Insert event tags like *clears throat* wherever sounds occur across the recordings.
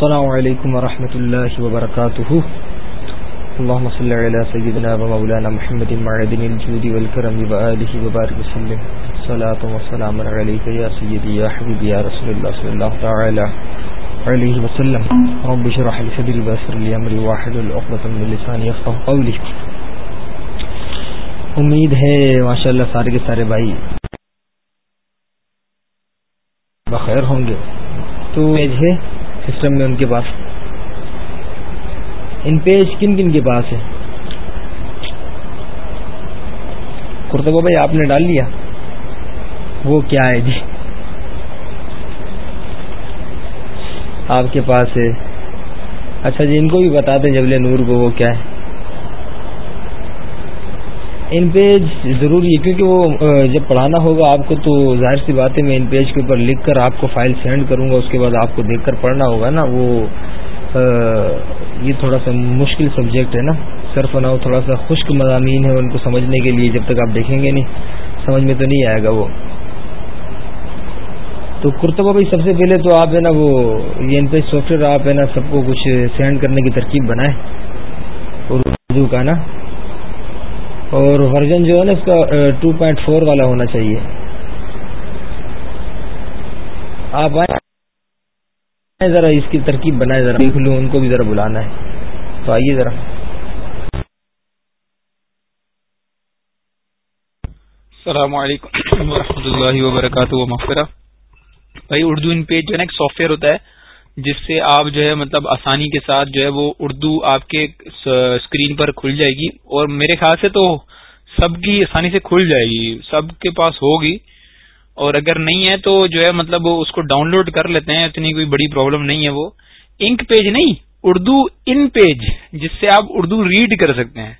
السلام علیکم ورحمۃ اللہ وبرکاتہ اللهم صل على سيدنا ومولانا محمد معدن الجود والكرم وآله وبارك وسلم. صلاة والسلام عليك يا سيدي، يا حبيبي، يا رسول الله صلى الله تعالى عليه وسلم. رب اشرح لي صدري ويسر لي امري واحلل عقدة من لساني يفقهوا قولي. امید ہے ماشاءاللہ سارے کے سارے بھائی بخیر ہوں گے. تو پیج ہے سسٹم میں ان کے پاس۔ ان پیج کن کن کے پاس ہے؟ کرتبہ بھائی، آپ نے ڈال لیا؟ وہ کیا ہے جی؟ آپ کے پاس ہے۔ اچھا جی ان کو بھی بتا دیں جبل نور کو وہ کیا ہے۔ ان پیج ضروری ہے، کیونکہ وہ جب پڑھانا ہوگا آپ کو تو ظاہر سی بات ہے، میں ان پیج کے اوپر لکھ کر آپ کو فائل سینڈ کروں گا، اس کے بعد آپ کو دیکھ کر پڑھنا ہوگا نا، وہ یہ تھوڑا سا مشکل سبجیکٹ ہے نا۔ صرف نہ تھوڑا سا خشک مضامین ہے ان کو سمجھنے کے لیے، جب تک آپ دیکھیں گے نہیں، سمجھ میں تو نہیں آئے گا وہ۔ تو کرتبہ بھائی، سب سے پہلے تو آپ ہے نا، وہ، یہ ان پیج سافٹ ویئر آپ ہے نا، سب کو کچھ سینڈ کرنے کی ترکیب بنائیں۔ اردو کا نا۔ اور ورژن جو ہے نا اس کا ٹو پوائنٹ فور والا ہونا چاہیے۔ آپ آئیں۔ ذرا اس کی ترکیب بنائے ذرا۔ دیکھ لوں ان کو بھی ذرا بلانا ہے۔ تو آئیے ذرا۔ السلام علیکم ورحمۃ اللہ وبرکاتہ مغفرہ۔ بھائی اردو ان پیج جو ہے نا ایک سافٹ ویئر ہوتا ہے جس سے آپ جو ہے مطلب آسانی کے ساتھ جو ہے وہ اردو آپ کے اسکرین پر کھل جائے گی اور میرے خیال سے تو سب کی آسانی سے کھل جائے گی، سب کے پاس ہوگی۔ اور اگر نہیں ہے تو جو ہے مطلب اس کو ڈاؤن لوڈ کر لیتے ہیں، اتنی کوئی بڑی پرابلم نہیں ہے وہ۔ انک پیج نہیں، اردو ان پیج جس سے آپ اردو ریڈ کر سکتے ہیں۔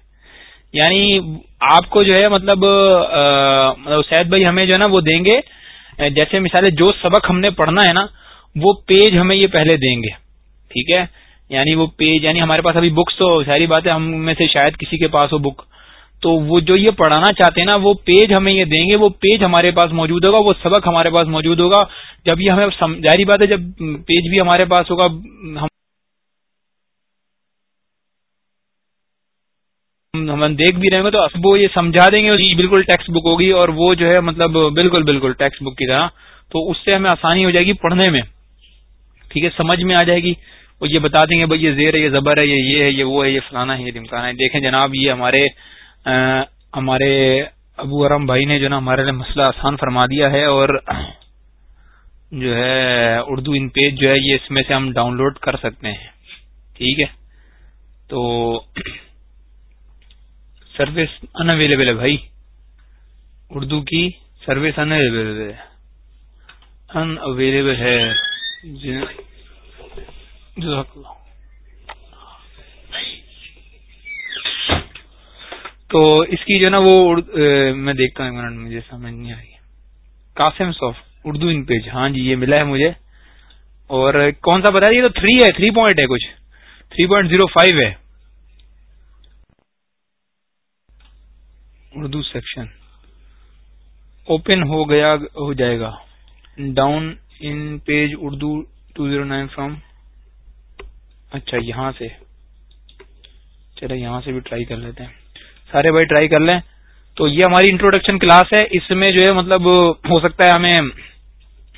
یعنی آپ کو جو ہے مطلب،, مطلب سید بھائی ہمیں جو ہے نا وہ دیں گے۔ جیسے مثال جو سبق ہم نے پڑھنا ہے نا وہ پیج ہمیں یہ پہلے دیں گے۔ ٹھیک ہے؟ یعنی وہ پیج یعنی ہمارے پاس ابھی بکس تو ساری بات ہے، ہم میں سے شاید کسی کے پاس ہو بک تو وہ جو یہ پڑھانا چاہتے ہیں نا، وہ پیج ہمیں یہ دیں گے۔ وہ پیج ہمارے پاس موجود ہوگا، وہ سبق ہمارے پاس موجود ہوگا۔ جب یہ ہمیں ظاہری بات ہے، جب پیج بھی ہمارے پاس ہوگا، ہم ہم دیکھ بھی رہیں گے تو وہ یہ سمجھا دیں گے۔ جی بالکل ٹیکسٹ بک ہوگی اور وہ جو ہے مطلب بالکل بالکل ٹیکسٹ بک کی طرح۔ تو اس سے ہمیں آسانی ہو جائے گی پڑھنے میں۔ ٹھیک ہے، سمجھ میں آ جائے گی۔ وہ یہ بتا دیں گے، بھائی یہ زیر ہے، یہ زبر ہے، یہ یہ ہے، یہ وہ ہے، یہ فلانا ہے، یہ دمکانا ہے۔ دیکھیں جناب، یہ ہمارے ہمارے ابو ارم بھائی نے جو نا ہمارے لیے مسئلہ آسان فرما دیا ہے اور جو ہے اردو ان پیج جو ہے یہ اس میں سے ہم ڈاؤن لوڈ کر سکتے ہیں۔ ٹھیک ہے۔ تو سروس ان اویلیبل ہے بھائی۔ اردو کی سروس ان اویلیبل ہے۔ ان اویلیبل ہے۔ جی ہاں۔ تو اس کی جو نا وہ میں دیکھتا ہوں منٹ مجھے سمجھ نہیں آ رہی۔ قاسم صوف، اردو ان پیج۔ ہاں جی یہ ملا ہے مجھے۔ اور کون سا بتا یہ تو تھری ہے تھری پوائنٹ ہے کچھ۔ تھری پوائنٹ زیرو فائیو ہے۔ اردو سیکشن اوپن ہو گیا، ہو جائے گا۔ Down InPage Urdu two zero nine from. اچھا یہاں سے۔ چلے یہاں سے بھی ٹرائی کر لیتے ہیں۔ سارے بھائی ٹرائی کر لیں۔ تو یہ ہماری انٹروڈکشن کلاس ہے۔ اس میں جو ہے مطلب ہو سکتا ہے ہمیں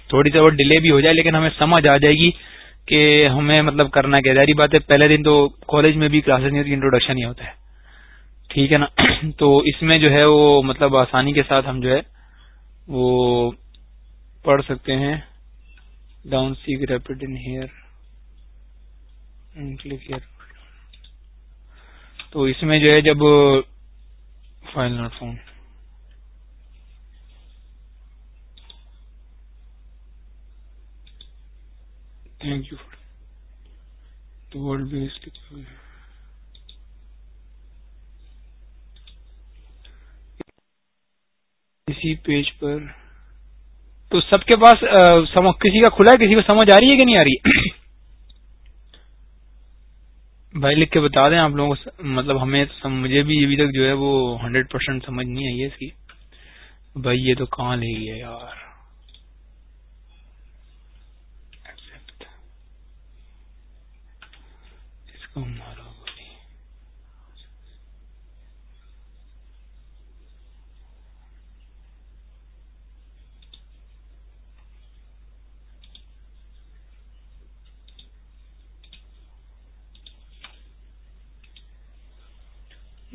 تھوڑی سی اور ڈیلے بھی ہو جائے، لیکن ہمیں سمجھ آ جائے گی کہ ہمیں مطلب کرنا کیا۔ ظاہری بات ہے، پہلے دن تو کالج میں بھی کلاسز نہیں ہوتی انٹروڈکشن ہی ہوتا ہے۔ ٹھیک ہے نا؟ *clears throat* تو اس میں جو ہے، وہ مطلب آسانی کے ساتھ ہم جو ہے، وہ پڑھ سکتے ہیں۔ Down seek rapid in here click here تو اس میں جو ہے جب file not phone thank you for world based اسی پیج پر تو سب کے پاس کسی کا کھلا ہے، کسی کو سمجھ آ رہی ہے کہ نہیں آ رہی؟ بھائی لکھ کے بتا دیں آپ لوگوں کو مطلب ہمیں مجھے بھی ابھی تک جو ہے وہ ہنڈریڈ پرسینٹ سمجھ نہیں آئی ہے اس کی۔ بھائی یہ تو کہاں لے گیا یار؟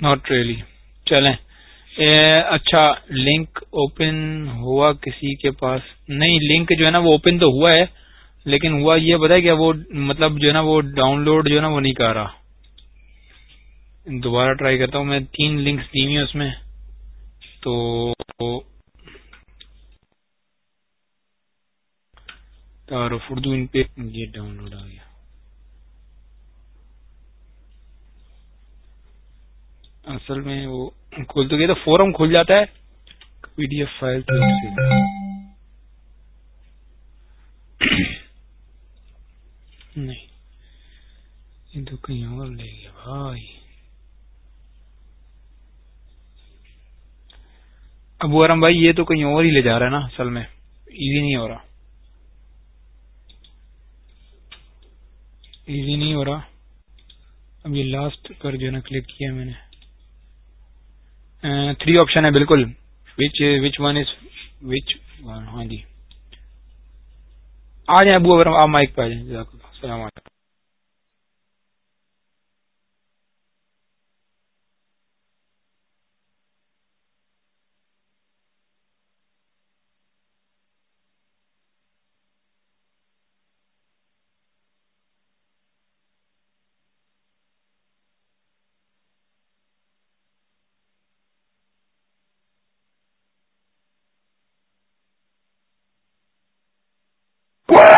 ناٹ ریئلی چلیں۔ اچھا لنک اوپن ہوا کسی کے پاس؟ نہیں لنک جو ہے نا، وہ اوپن تو ہوا ہے، لیکن ہوا یہ بتا کہ وہ مطلب جو ہے نا، وہ ڈاؤن لوڈ جو ہے نا، وہ نہیں کر رہا۔ دوبارہ ٹرائی کرتا ہوں میں، تین لنکس دی ہوئی اس میں۔ تو، تعارف اردو ان پہ۔ یہ ڈاؤن لوڈ آ گیا۔ اصل میں وہ کھول تو گیا تو فورم کھل جاتا ہے۔ پی ڈی ایف فائل نہیں، یہ تو کہیں اور لے گیا۔ بھائی۔ ابو ارم بھائی، یہ تو کہیں اور ہی لے جا رہا ہے نا، اصل میں۔ ایزی نہیں ہو رہا۔ ایزی نہیں ہو رہا۔ اب یہ لاسٹ پر جو ہے نا کلک کیا میں نے۔ تھری آپشن ہے بالکل۔ وچ وچ ون از وچ ہاں جی۔ آ جائیں ابو ابر آپ مائک پہ آ جائیں۔ السلام علیکم۔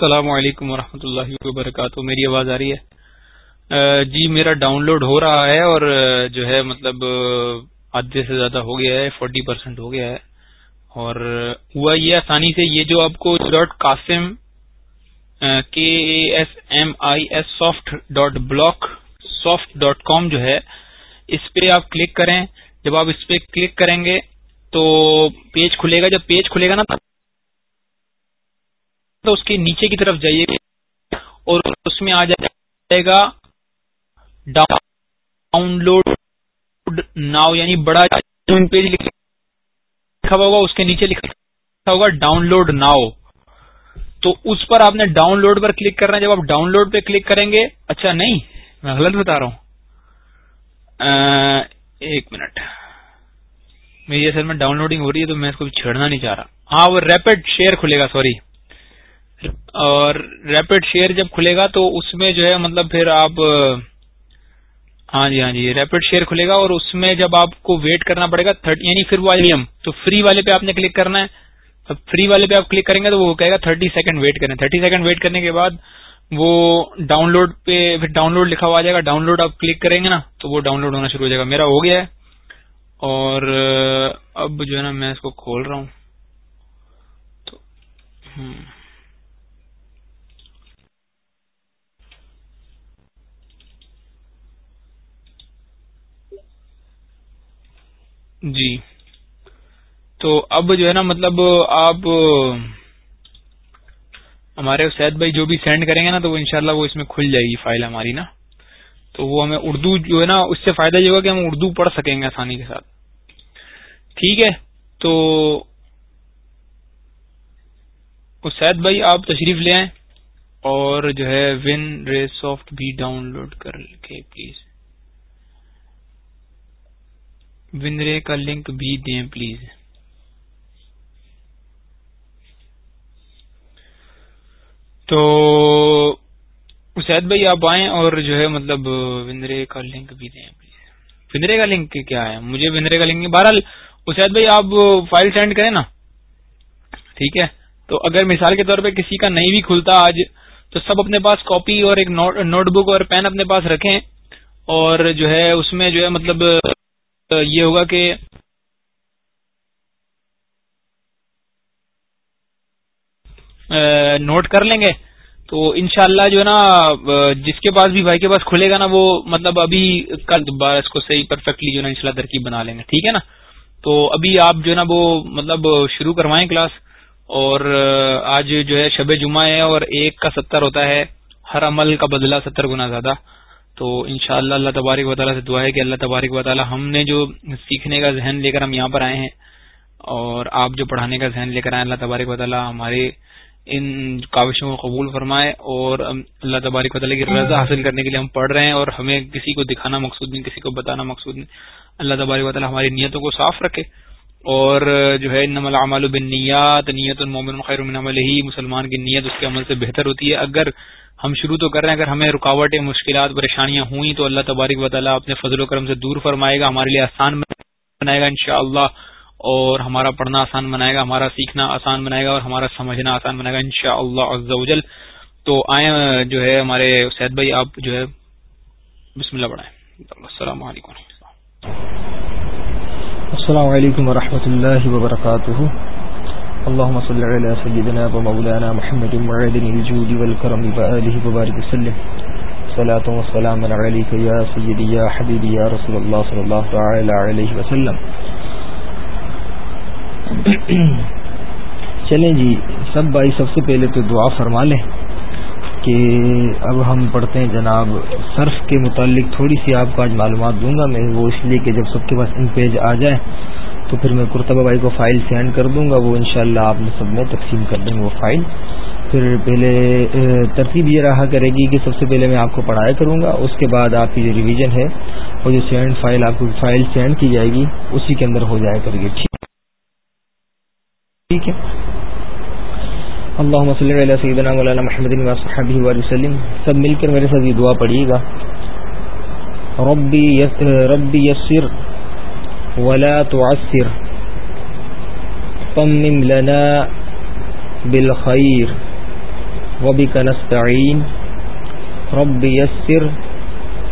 السلام علیکم ورحمۃ اللہ وبرکاتہ۔ میری آواز آ رہی ہے؟ جی میرا ڈاؤن لوڈ ہو رہا ہے اور جو ہے مطلب آدھے سے زیادہ ہو گیا ہے فورٹی پرسینٹ ہو گیا ہے۔ اور، ہوا یہ آسانی سے، یہ جو آپ کو ڈاٹ قاسم کے S M I S soft dot block soft dot com جو ہے، اس پہ آپ کلک کریں۔ جب آپ اس پہ کلک کریں گے تو پیج کھلے گا۔ جب پیج کھلے گا نا تو اس کے نیچے کی طرف جائیے اور اس میں آ جائے گا ڈاؤن لوڈ ناؤ یعنی بڑا پیج لکھا ہوگا، اس کے نیچے لکھا ہوگا ڈاؤن لوڈ ناؤ تو اس پر آپ نے ڈاؤن لوڈ پر کلک کرنا ہے۔ جب آپ ڈاؤن لوڈ پہ کلک کریں گے اچھا نہیں، میں غلط بتا رہا ہوں۔ ایک منٹ۔ میری اصل میں ڈاؤن لوڈنگ ہو رہی ہے تو میں اس کو چھیڑنا نہیں چاہ رہا۔ ہاں وہ ریپڈ شیئر کھلے گا سوری اور ریپڈ شیئر جب کھلے گا تو اس میں جو ہے مطلب پھر آپ ہاں جی ہاں جی ریپڈ شیئر کھلے گا اور اس میں جب آپ کو ویٹ کرنا پڑے گا یعنی پھر وہ تو فری والے پہ آپ نے کلک کرنا ہے۔ فری والے پہ آپ کلک کریں گے تو وہ کہے گا تھرٹی سیکنڈ ویٹ کریں۔ تھرٹی سیکنڈ ویٹ کرنے کے بعد وہ ڈاؤن لوڈ پہ پھر ڈاؤن لوڈ لکھا ہوا آ جائے گا۔ ڈاؤن لوڈ آپ کلک کریں گے نا تو وہ ڈاؤن لوڈ ہونا شروع ہو جائے گا۔ میرا ہو گیا ہے۔ اور، اب جو ہے نا میں اس کو کھول رہا ہوں۔ تو جی۔ تو اب جو ہے نا مطلب آپ، ہمارے سید بھائی جو بھی سینڈ کریں گے نا، تو وہ انشاءاللہ وہ اس میں کھل جائے گی فائل ہماری نا۔ تو وہ ہمیں اردو جو ہے نا، اس سے فائدہ یہ ہوگا کہ ہم اردو پڑھ سکیں گے آسانی کے ساتھ۔ ٹھیک ہے۔ تو سید بھائی آپ تشریف لے آئیں اور جو ہے ون ری سافٹ بھی ڈاؤن لوڈ کر کے پلیز ون رے کا لنک بھی دیں پلیز۔ تو اسید بھائی آپ آئیں اور جو ہے مطلب وندرے کا لنک بھی دیں پلیز۔ وندرے کا لنک کیا ہے؟ مجھے وندرے کا لنک بہرحال اسید بھائی آپ فائل سینڈ کریں نا۔ ٹھیک ہے؟ تو اگر مثال کے طور پہ کسی کا نہیں بھی کھلتا آج، تو سب اپنے پاس کاپی اور ایک نوٹ بک اور پین اپنے پاس رکھیں اور جو ہے اس میں جو ہے مطلب یہ ہوگا کہ نوٹ کر لیں گے۔ تو انشاءاللہ جو ہے نا جس کے پاس بھی بھائی کے پاس کھلے گا نا، وہ مطلب ابھی کل دوبارہ اس کو صحیح پرفیکٹلی جو ہے نا انشاءاللہ ترکیب بنا لیں گے۔ ٹھیک ہے نا؟ تو ابھی آپ جو ہے نا، وہ مطلب شروع کروائیں کلاس۔ اور آج جو ہے شب جمعہ ہے اور ایک کا ستر ہوتا ہے۔ ہر عمل کا بدلہ ستر گنا زیادہ۔ تو انشاءاللہ اللہ اللہ تبارک و تعالیٰ سے دعا ہے کہ اللہ تبارک و تعالیٰ ہم نے جو سیکھنے کا ذہن لے کر ہم یہاں پر آئے ہیں اور آپ جو پڑھانے کا ذہن لے کر آئے اللہ تبارک و تعالیٰ ہمارے ان کاوشوں کو قبول فرمائے اور اللہ تبارک و تعالیٰ کی رضا حاصل کرنے کے لیے ہم پڑھ رہے ہیں اور ہمیں کسی کو دکھانا مقصود نہیں، کسی کو بتانا مقصود نہیں۔ اللہ تبارک و تعالیٰ ہماری نیتوں کو صاف رکھے اور جو ہے نم العمال بن نیت نیت المومن خیر من عمل ہی مسلمان کی نیت اس کے عمل سے بہتر ہوتی ہے۔ اگر ہم شروع تو کر رہے ہیں، اگر ہمیں رکاوٹیں، مشکلات، پریشانیاں ہوئیں تو اللہ تبارک و تعالیٰ اپنے فضل و کرم سے دور فرمائے گا، ہمارے لیے آسان بنائے گا انشاءاللہ، اور ہمارا پڑھنا آسان بنائے گا، ہمارا سیکھنا آسان بنائے گا، اور ہمارا سمجھنا آسان بنائے گا ان شاء اللہ تو آئیں، جو ہے، ہمارے سید بھائی، آپ جو ہے، بسم اللہ بڑھائیں السلام علیکم۔ السلام علیکم ورحمۃ اللہ وبرکاتہ۔ اللهم صل على سيدنا ومولانا محمد معدن الجود والكرم وآله وبارك وسلم. صلاة والسلام عليك يا سيدي، يا حبيبي، يا رسول الله صلى الله تعالى عليه وسلم. *clears throat* چلیں جی سب بھائی، سب سے پہلے تو دعا فرما لیں کہ اب ہم پڑھتے ہیں جناب صرف کے متعلق، تھوڑی سی آپ کو آج معلومات دوں گا میں، وہ اس لیے کہ جب سب کے پاس ان پیج آ جائے تو پھر میں کرتبہ بھائی کو فائل سینڈ کر دوں گا، وہ انشاءاللہ شاء آپ نے سب میں تقسیم کر دیں گے وہ فائل۔ پھر پہلے ترتیب یہ رہا کرے گی کہ سب سے پہلے میں آپ کو پڑھایا کروں گا، اس کے بعد آپ کی جو ریویژن ہے، وہ جو سینڈ فائل آپ کو فائل سینڈ کی جائے گی، اسی کے اندر ہو جائے کرے گی۔ ٹھیک۔ ٹھیک ہے۔ اللہ صلی علیہ سیدنا مولانا محمد وسلم۔ سب مل کر میرے ساتھ یہ دعا پڑھیے گا۔ ربی ربی یسر۔ ولا تعسر. تمم لنا بالخير وبك نستعين. رب يسر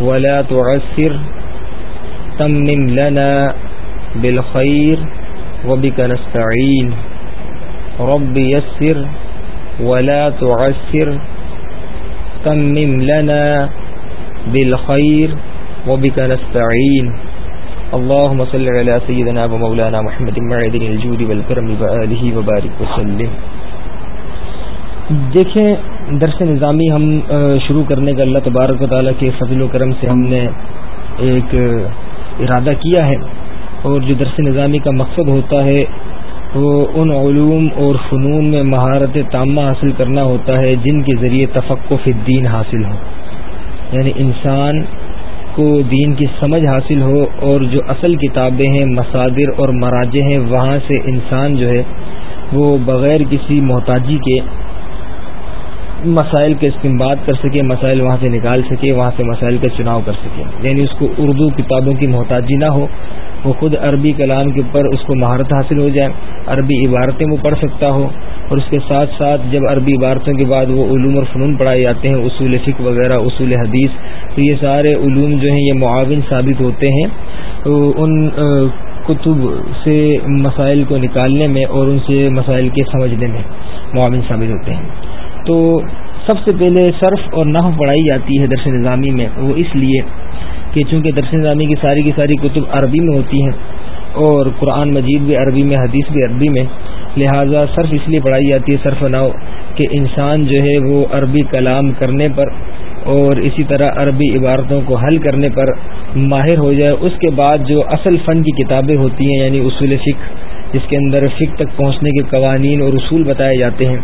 ولا تعسر. تمم لنا بالخير وبك نستعين. رب يسر ولا تعسر. تمم لنا بالخير وبك نستعين. اللهم صل على سيدنا ومولانا محمد معدن الجود والكرم وآله وبارك وسلم. دیکھیں، درس نظامی ہم شروع کرنے کا اللہ تبارک و تعالیٰ کے فضل و کرم سے ہم نے ایک ارادہ کیا ہے۔ اور جو درس نظامی کا مقصد ہوتا ہے، وہ ان علوم اور فنون میں مہارت تامہ حاصل کرنا ہوتا ہے، جن کے ذریعے تفقف الدین حاصل ہو۔ یعنی انسان کو دین کی سمجھ حاصل ہو اور جو اصل کتابیں ہیں، مصادر اور مراجے ہیں، وہاں سے انسان جو ہے، وہ بغیر کسی محتاجی کے مسائل کا استعمال کر سکے، مسائل وہاں سے نکال سکے، وہاں سے مسائل کا چناؤ کر سکے۔ یعنی اس کو اردو کتابوں کی محتاجی نہ ہو وہ خود عربی کلام کے اوپر اس کو مہارت حاصل ہو جائے، عربی عبارتیں وہ پڑھ سکتا ہو، اور اس کے ساتھ ساتھ جب عربی عبارتوں کے بعد وہ علوم اور فنون پڑھائے جاتے ہیں، اصول فک وغیرہ، اصول حدیث، تو یہ سارے علوم جو ہیں، یہ معاون ثابت ہوتے ہیں۔ ان کتب سے مسائل کو نکالنے میں اور ان سے مسائل کے سمجھنے میں معاون ثابت ہوتے ہیں۔ تو سب سے پہلے صرف اور نحو پڑھائی جاتی ہے درس نظامی میں، وہ اس لیے کہ چونکہ درس نظامی کی ساری کی ساری کتب عربی میں ہوتی ہیں اور قرآن مجید بھی عربی میں، حدیث بھی عربی میں، لہٰذا صرف اس لیے پڑھائی جاتی ہے صرف نو کہ انسان جو ہے وہ عربی کلام کرنے پر اور اسی طرح عربی عبارتوں کو حل کرنے پر ماہر ہو جائے۔ اس کے بعد جو اصل فن کی کتابیں ہوتی ہیں یعنی اصول فکر جس کے اندر فک تک پہنچنے کے قوانین اور اصول بتائے جاتے ہیں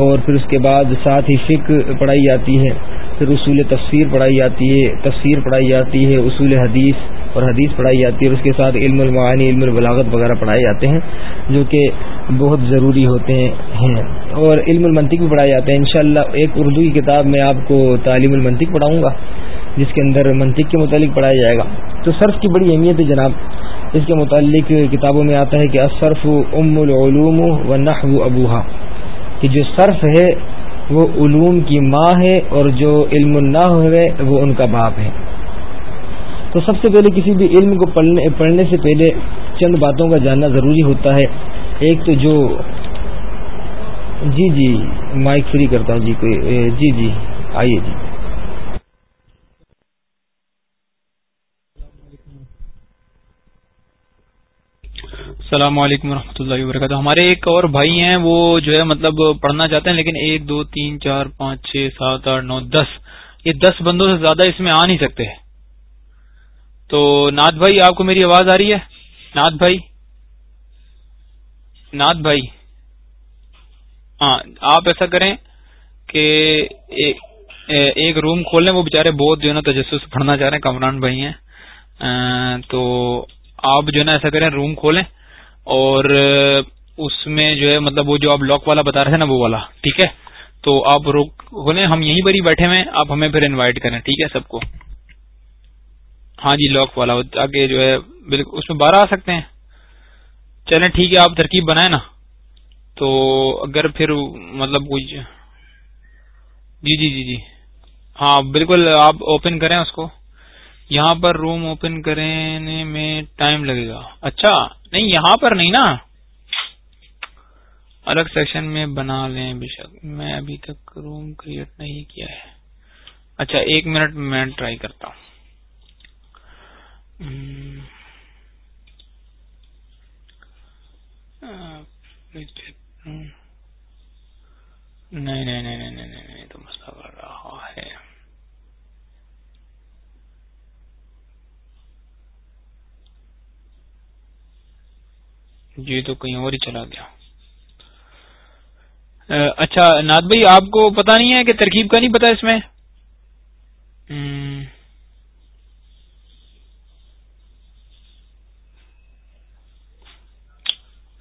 اور پھر اس کے بعد ساتھ ہی فک پڑھائی جاتی ہے۔ پھر اصول تفسیر پڑھائی جاتی ہے، تفسیر پڑھائی جاتی ہے، اصول حدیث اور حدیث پڑھائی جاتی ہے، اور اس کے ساتھ علم المعانی، علم البلاغت وغیرہ پڑھائے جاتے ہیں، جو کہ بہت ضروری ہوتے ہیں۔ اور علم المنطق بھی پڑھائے جاتے ہیں۔ انشاءاللہ ایک اردو کی کتاب میں آپ کو تعلیم المنطق پڑھاؤں گا، جس کے اندر منطق کے متعلق پڑھایا جائے گا۔ تو صرف کی بڑی اہمیت ہے جناب، اس کے متعلق کتابوں میں آتا ہے کہ اصرف ام العلوم و نحو ابوہا، کہ جو صرف ہے وہ علوم کی ماں ہے اور جو علم نہ ہوئے وہ ان کا باپ ہے۔ تو سب سے پہلے کسی بھی علم کو پڑھنے پڑھنے سے پہلے چند باتوں کا جاننا ضروری ہوتا ہے۔ ایک تو جو جی جی مائک فری کرتا ہوں جی کوئی جی جی آئیے جی۔ السلام علیکم ورحمۃ اللہ وبرکاتہ۔ ہمارے ایک اور بھائی ہیں، وہ جو ہے مطلب پڑھنا چاہتے ہیں، لیکن ایک، دو، تین، چار، پانچ، چھ، سات، آٹھ، نو، دس۔ یہ دس بندوں سے زیادہ اس میں آ نہیں سکتے۔ تو ناد بھائی، آپ کو میری آواز آ رہی ہے؟ ناد بھائی۔ ناد بھائی۔ ہاں آپ ایسا کریں کہ ایک روم کھول لیں۔ وہ بےچارے بہت جو ہے نا تجسس پڑھنا چاہ رہے ہیں، کمران بھائی ہیں۔ تو آپ جو ہے نا ایسا کریں، روم کھولیں۔ اور اس میں جو ہے مطلب وہ جو آپ لاک والا بتا رہے تھے نا وہ والا، ٹھیک ہے؟ تو آپ روک بولے ہم یہیں پر ہی بیٹھے ہوئے آپ ہمیں پھر انوائٹ کریں، ٹھیک ہے سب کو؟ ہاں جی لاک والا، آگے جو ہے، بالکل، اس میں بارہ آ سکتے ہیں۔ چلیں ٹھیک ہے، آپ ترکیب بنائیں نا۔ تو اگر پھر مطلب کچھ جی جی جی جی۔ ہاں بالکل، آپ اوپن کریں اس کو۔ یہاں پر روم اوپن کرنے میں ٹائم لگے گا۔ اچھا۔ نہیں یہاں پر نہیں نا الگ سیکشن میں بنا لیں بے شک میں ابھی تک روم کریٹ نہیں کیا ہے اچھا ایک منٹ میں ٹرائی کرتا ہوں نہیں نہیں نہیں نہیں نہیں تو مسئلہ کر رہا ہے جی تو کہیں اور ہی چلا گیا۔ اچھا ناد بھائی آپ کو پتا نہیں ہے کہ ترکیب کا نہیں پتا اس میں؟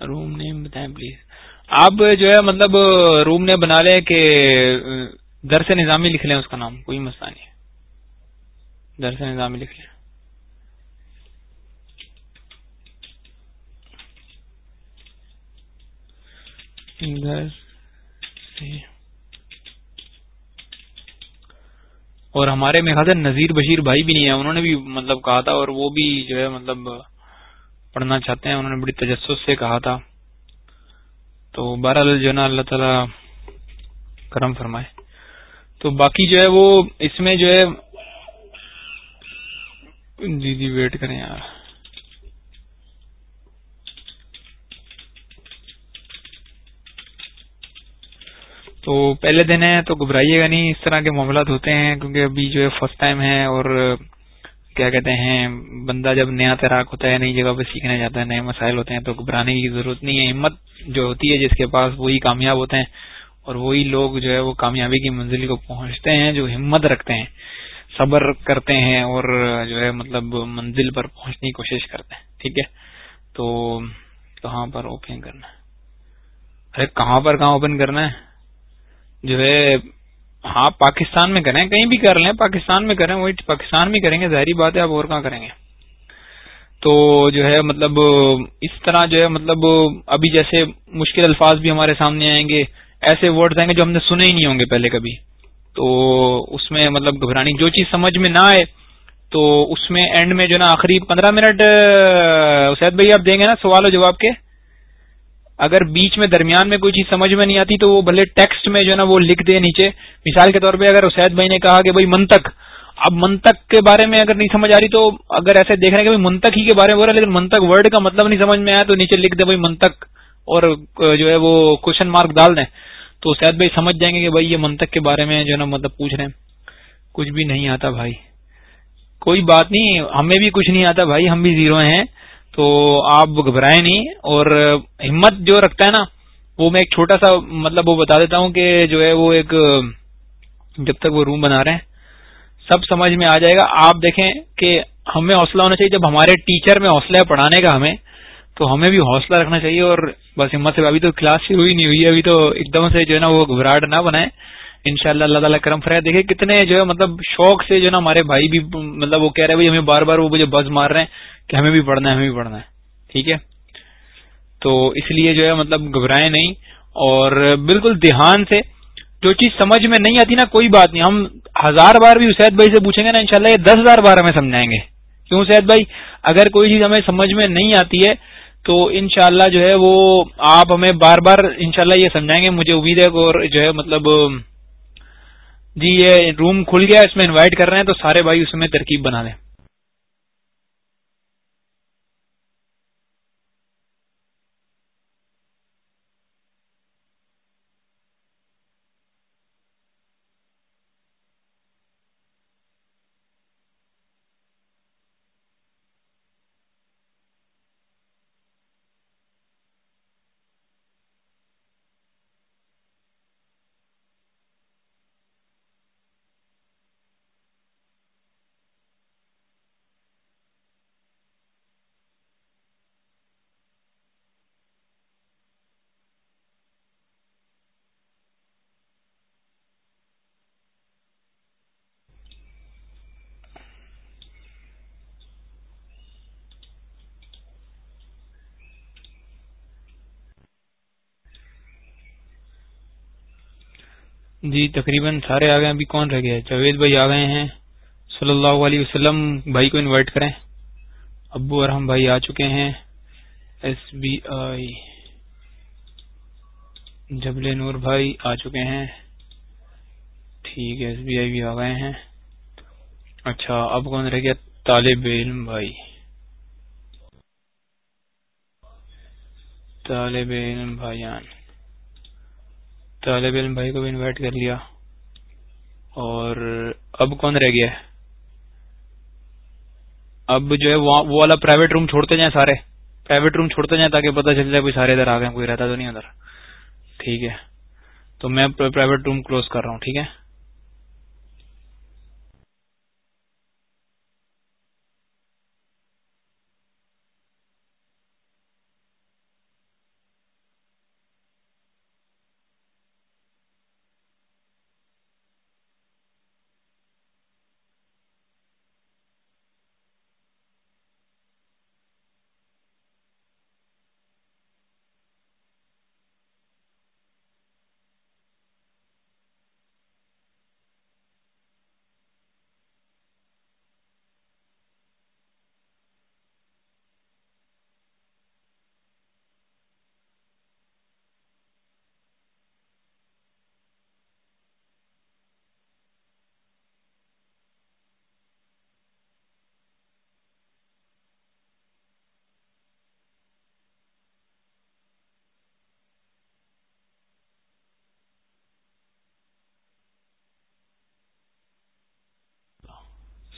روم نیم بتائیں پلیز۔ آپ جو ہے مطلب روم نے بنا لے کہ درس نظامی لکھ لیں اس کا نام کوئی مسئلہ نہیں۔ درس نظامی لکھ لیں۔ اور ہمارے میں خاص نذیر بشیر بھائی بھی نہیں ہے انہوں نے بھی مطلب کہا تھا اور وہ بھی جو ہے مطلب پڑھنا چاہتے ہیں، انہوں نے بڑی تجسس سے کہا تھا۔ تو بہرحال جو ہے نا اللہ تعالی کرم فرمائے۔ تو باقی جو ہے وہ اس میں جو ہے جی جی ویٹ کریں یار۔ تو پہلے دن ہے تو گھبرائیے گا نہیں، اس طرح کے معاملات ہوتے ہیں، کیونکہ ابھی جو ہے فرسٹ ٹائم ہے اور کیا کہتے ہیں، بندہ جب نیا تیراک ہوتا ہے، نئی جگہ پہ سیکھنے جاتا ہے، نئے مسائل ہوتے ہیں، تو گھبرانے کی ضرورت نہیں ہے۔ ہمت جو ہوتی ہے جس کے پاس وہی کامیاب ہوتے ہیں اور وہی لوگ جو ہے وہ کامیابی کی منزل کو پہنچتے ہیں، جو ہمت رکھتے ہیں، صبر کرتے ہیں اور جو ہے مطلب منزل پر پہنچنے کی کوشش کرتے ہیں۔ ٹھیک ہے؟ تو کہاں پر اوپن کرنا ہے؟ ارے کہاں پر کہاں اوپن کرنا ہے؟ جو ہے ہاں پاکستان میں کریں، کہیں بھی کر لیں، پاکستان میں کریں، وہی پاکستان میں کریں گے، ظاہری بات ہے، آپ اور کہاں کریں گے؟ تو جو ہے مطلب اس طرح جو ہے مطلب ابھی جیسے مشکل الفاظ بھی ہمارے سامنے آئیں گے، ایسے ورڈ آئیں گے جو ہم نے سنے ہی نہیں ہوں گے پہلے کبھی۔ تو اس میں مطلب گھبرانی، جو چیز سمجھ میں نہ آئے، تو اس میں اینڈ میں جو نا، آخری پندرہ منٹ، سید بھائی آپ دیں گے نا سوال و جواب کے؟ اگر بیچ میں درمیان میں کوئی چیز سمجھ میں نہیں آتی تو وہ بھلے ٹیکسٹ میں جو ہے نا وہ لکھ دے نیچے۔ مثال کے طور پہ اگر اسید بھائی نے کہا کہ بھائی منتق اب منتق کے بارے میں اگر نہیں سمجھ آ رہی تو اگر ایسے دیکھ رہے ہیں کہ منتق ہی کے بارے میں ہو رہا ہے، لیکن منتق ورڈ کا مطلب نہیں سمجھ میں آیا تو نیچے لکھ دے بھائی منتق اور جو ہے وہ کوشچن مارک ڈال دیں۔ تو سید بھائی سمجھ جائیں گے کہ بھائی یہ منتق کے بارے میں جو ہے نا مطلب پوچھ رہے ہیں۔ کچھ بھی نہیں آتا بھائی۔ کوئی بات نہیں، ہمیں بھی کچھ نہیں آتا بھائی، ہم بھی زیرو ہیں۔ تو آپ گھبرائیں نہیں اور ہمت جو رکھتا ہے نا، وہ میں ایک چھوٹا سا مطلب وہ بتا دیتا ہوں کہ جو ہے وہ ایک، جب تک وہ روم بنا رہے ہیں، سب سمجھ میں آ جائے گا۔ آپ دیکھیں کہ ہمیں حوصلہ ہونا چاہیے۔ جب ہمارے ٹیچر میں حوصلہ ہے پڑھانے کا ہمیں، تو ہمیں بھی حوصلہ رکھنا چاہیے اور بس ہمت سے۔ ابھی تو کلاس شروع ہی نہیں ہوئی ابھی تو ایک دم سے جو ہے نا وہ گھبراہٹ نہ بنائے ان شاء اللہ اللہ تعالیٰ کرم فرائے دیکھیں کتنے جو ہے مطلب شوق سے جو ہے نا ہمارے بھائی بھی مطلب وہ کہہ رہے ہیں ہمیں بار بار وہ مجھے بز مار رہے ہیں کہ ہمیں بھی پڑھنا ہے، ہمیں بھی پڑھنا ہے۔ ٹھیک ہے؟ تو اس لیے جو ہے مطلب گھبرائے نہیں اور بالکل دھیان سے جو چیز سمجھ میں نہیں آتی نا، کوئی بات نہیں۔ ہم ہزار بار بھی اسید بھائی سے پوچھیں گے نا، انشاءاللہ یہ دس ہزار بار ہمیں سمجھائیں گے۔ کیوں سید بھائی؟ اگر کوئی چیز ہمیں سمجھ میں نہیں آتی ہے تو انشاءاللہ جو ہے وہ آپ ہمیں بار بار انشاءاللہ یہ سمجھائیں گے۔ مجھے امید ہے اور جو ہے مطلب جی یہ روم کھل گیا اس میں انوائٹ کر رہے ہیں تو سارے بھائی اس میں ترکیب بنا لیں۔ جی تقریباً سارے آ گئے ابھی کون رہ گئے جاوید بھائی آ گئے ہیں۔ صلی اللہ علیہ وسلم، بھائی کو انوائٹ کریں۔ ابو ارحم بھائی آ چکے ہیں۔ ایس بی آئی جبل نور بھائی آ چکے ہیں۔ ٹھیک ہے ایس بی آئی بھی آ گئے ہیں۔ اچھا اب کون رہ گیا؟ طالب علم بھائی۔ طالب علم بھائی طالب علم بھائی کو بھی انوائٹ کر لیا۔ اور اب کون رہ گیا ہے؟ اب جو ہے وہ والا پرائیویٹ روم چھوڑتے جائیں سارے۔ پرائیویٹ روم چھوڑتے جائیں تاکہ پتہ چل جائے کوئی سارے ادھر آ گئے کوئی رہتا تو نہیں ادھر۔ ٹھیک ہے۔ تو میں پرائیویٹ روم کلوز کر رہا ہوں، ٹھیک ہے؟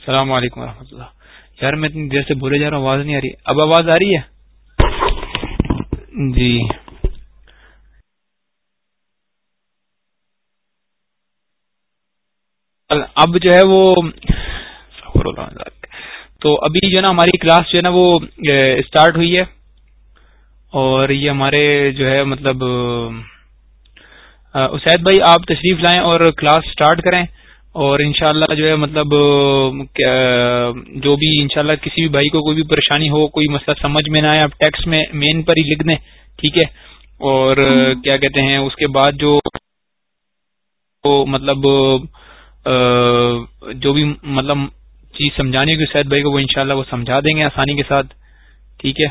السلام علیکم و اللہ۔ یار میں اتنی دیر سے بولے جا رہا ہوں، آواز نہیں آ رہی۔ اب آواز آ رہی ہے؟ جی۔ اب جو ہے وہ تو ابھی جو ہے نا ہماری کلاس جو ہے نا وہ اسٹارٹ ہوئی ہے۔ اور یہ ہمارے جو ہے مطلب اسید بھائی، آپ تشریف لائیں اور کلاس سٹارٹ کریں۔ اور انشاءاللہ جو ہے مطلب جو بھی انشاءاللہ کسی بھی بھائی کو کوئی بھی پریشانی ہو، کوئی مسئلہ سمجھ میں نہ آئے، آپ ٹیکسٹ میں مین پر ہی لکھ دیں، ٹھیک ہے؟ اور کیا کہتے ہیں، اس کے بعد جو مطلب جو بھی مطلب چیز سمجھانے کی سید بھائی کو، وہ انشاءاللہ وہ سمجھا دیں گے آسانی کے ساتھ، ٹھیک ہے؟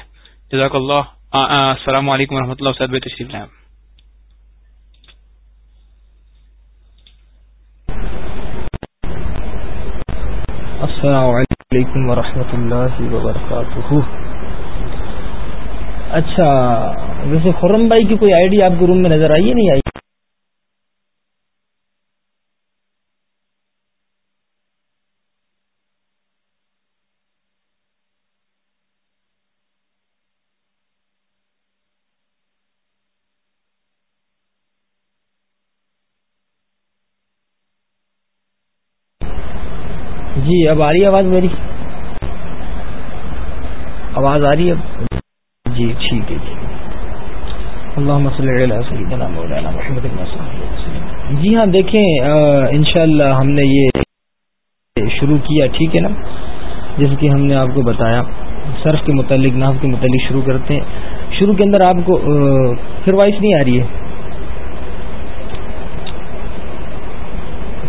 جزاک اللہ السلام علیکم و اللہ سید بھائی تشریف لائیں۔ السلام علیکم ورحمۃ اللہ وبرکاتہ۔ اچھا ویسے خرم بھائی کی کوئی آئی ڈی آپ کے روم میں نظر آئی ہے نہیں آئی؟ جی اب آ رہی ہے آواز میری؟ آواز آ رہی ہے جی ٹھیک ہے جی اللہ جی ہاں دیکھیں انشاءاللہ ہم نے یہ شروع کیا ٹھیک ہے نا؟ جیسے کہ ہم نے آپ کو بتایا صرف کے متعلق ناف کے متعلق شروع کرتے ہیں۔ شروع کے اندر آپ کو پھر وائس نہیں آ رہی ہے۔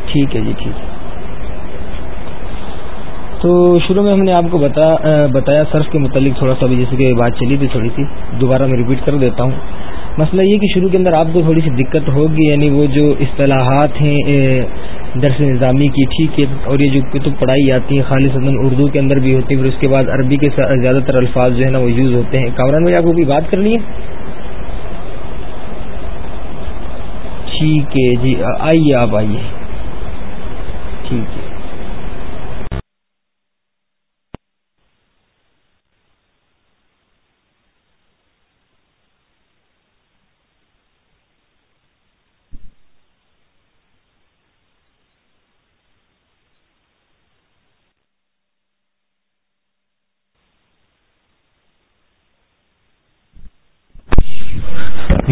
ٹھیک ہے جی ٹھیک ہے۔ تو شروع میں ہم نے آپ کو بتایا صرف کے متعلق تھوڑا سا بھی، جیسے کہ بات چلی تھی تھوڑی سی، دوبارہ میں ریپیٹ کر دیتا ہوں۔ مسئلہ یہ کہ شروع کے اندر آپ کو تھوڑی سی دقت ہوگی یعنی وہ جو اصطلاحات ہیں درس نظامی کی، ٹھیک ہے، اور یہ جو کتب پڑھائی جاتی ہیں، خالص اردو کے اندر بھی ہوتی ہے پھر اس کے بعد عربی کے زیادہ تر الفاظ جو ہے نا وہ یوز ہوتے ہیں۔ کامران میں آپ کو کوئی بات کرنی ہے؟ ٹھیک ہے جی آئیے آپ، آئیے۔ ٹھیک ہے۔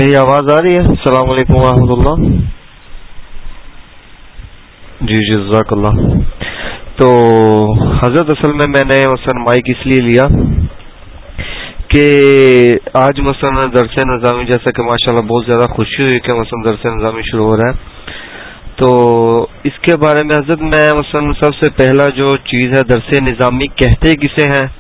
میری آواز آ رہی ہے؟ السلام علیکم ورحمۃ اللہ۔ جی جی جزاک اللہ۔ تو حضرت اصل میں میں نے مثلا مائک اس لیے لیا کہ آج مثلا درس نظامی، جیسا کہ ماشاءاللہ بہت زیادہ خوشی ہوئی کہ مثلا درس نظامی شروع ہو رہا ہے۔ تو اس کے بارے میں حضرت، میں مثلا سب سے پہلا جو چیز ہے، درس نظامی کہتے کسے ہیں؟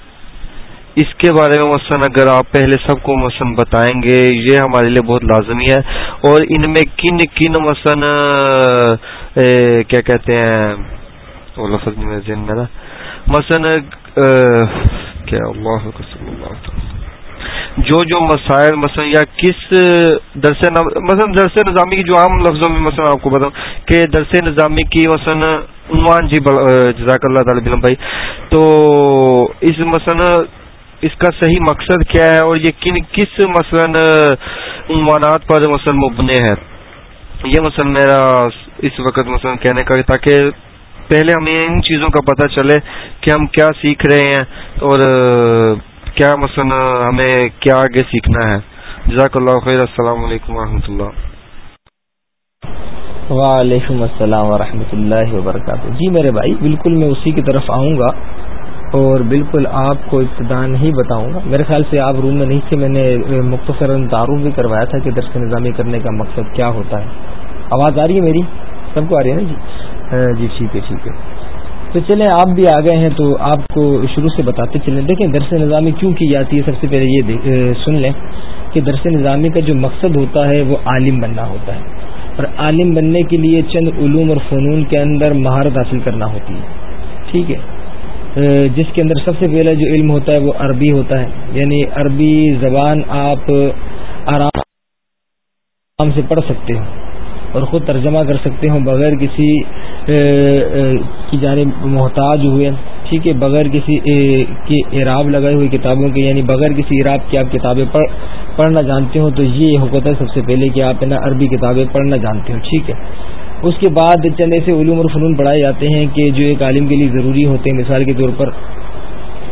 اس کے بارے میں مثلاً اگر آپ پہلے سب کو مثلاً بتائیں گے، یہ ہمارے لیے بہت لازمی ہے۔ اور ان میں کن کن مثلاً کیا کہتے ہیں؟ میں نا مثلاً کیا اللہ جو جو مسائل، مثلا، یا کس درس مثلا درس نظامی کی جو عام لفظوں میں مثلا آپ کو بتاؤں کہ درس نظامی کی مثلا عنوان جی جزاک اللہ تعالی بھائی۔ تو اس مثلا اس کا صحیح مقصد کیا ہے اور یہ کن کس مثلا عنوانات پر مثلا مبنے ہے؟ یہ مثلا میرا اس وقت مثلا کہنے کا تاکہ پہلے ہمیں ان چیزوں کا پتہ چلے کہ ہم کیا سیکھ رہے ہیں اور کیا مثلا ہمیں کیا آگے سیکھنا ہے۔ جزاک اللہ خیر، السلام علیکم و اللہ۔ وعلیکم السلام ورحمۃ اللہ وبرکاتہ۔ جی میرے بھائی، بالکل میں اسی کی طرف آؤں گا۔ اور بالکل آپ کو ابتدا نہیں بتاؤں گا۔ میرے خیال سے آپ روم میں نہیں تھے، میں نے مختصر تعارف بھی کروایا تھا کہ درس نظامی کرنے کا مقصد کیا ہوتا ہے۔ آواز آ رہی ہے میری؟ سب کو آ رہی ہے نا جی؟ جی ٹھیک ہے ٹھیک ہے۔ تو چلیں، آپ بھی آ گئے ہیں تو آپ کو شروع سے بتاتے چلیں۔ دیکھیں، درس نظامی کیوں کی جاتی ہے؟ سب سے پہلے یہ سن لیں کہ درس نظامی کا جو مقصد ہوتا ہے، وہ عالم بننا ہوتا ہے۔ اور عالم بننے کے لیے چند علوم اور فنون کے اندر مہارت حاصل کرنا ہوتی ہے۔ ٹھیک ہے۔ جس کے اندر سب سے پہلا جو علم ہوتا ہے وہ عربی ہوتا ہے۔ یعنی عربی زبان آپ آرام سے پڑھ سکتے ہو اور خود ترجمہ کر سکتے ہوں بغیر کسی کی جانب محتاج ہوئے۔ ٹھیک ہے، بغیر کسی کے اعراب لگائے ہوئے کتابوں کے یعنی بغیر کسی اعراب کی آپ کتابیں پڑھنا جانتے ہوں تو یہ حکومت ہے سب سے پہلے کہ آپ نا عربی کتابیں پڑھنا جانتے ہو۔ ٹھیک ہے۔ اس کے بعد چند ایسے علوم اور فنون پڑھائے جاتے ہیں کہ جو ایک عالم کے لیے ضروری ہوتے ہیں، مثال کے طور پر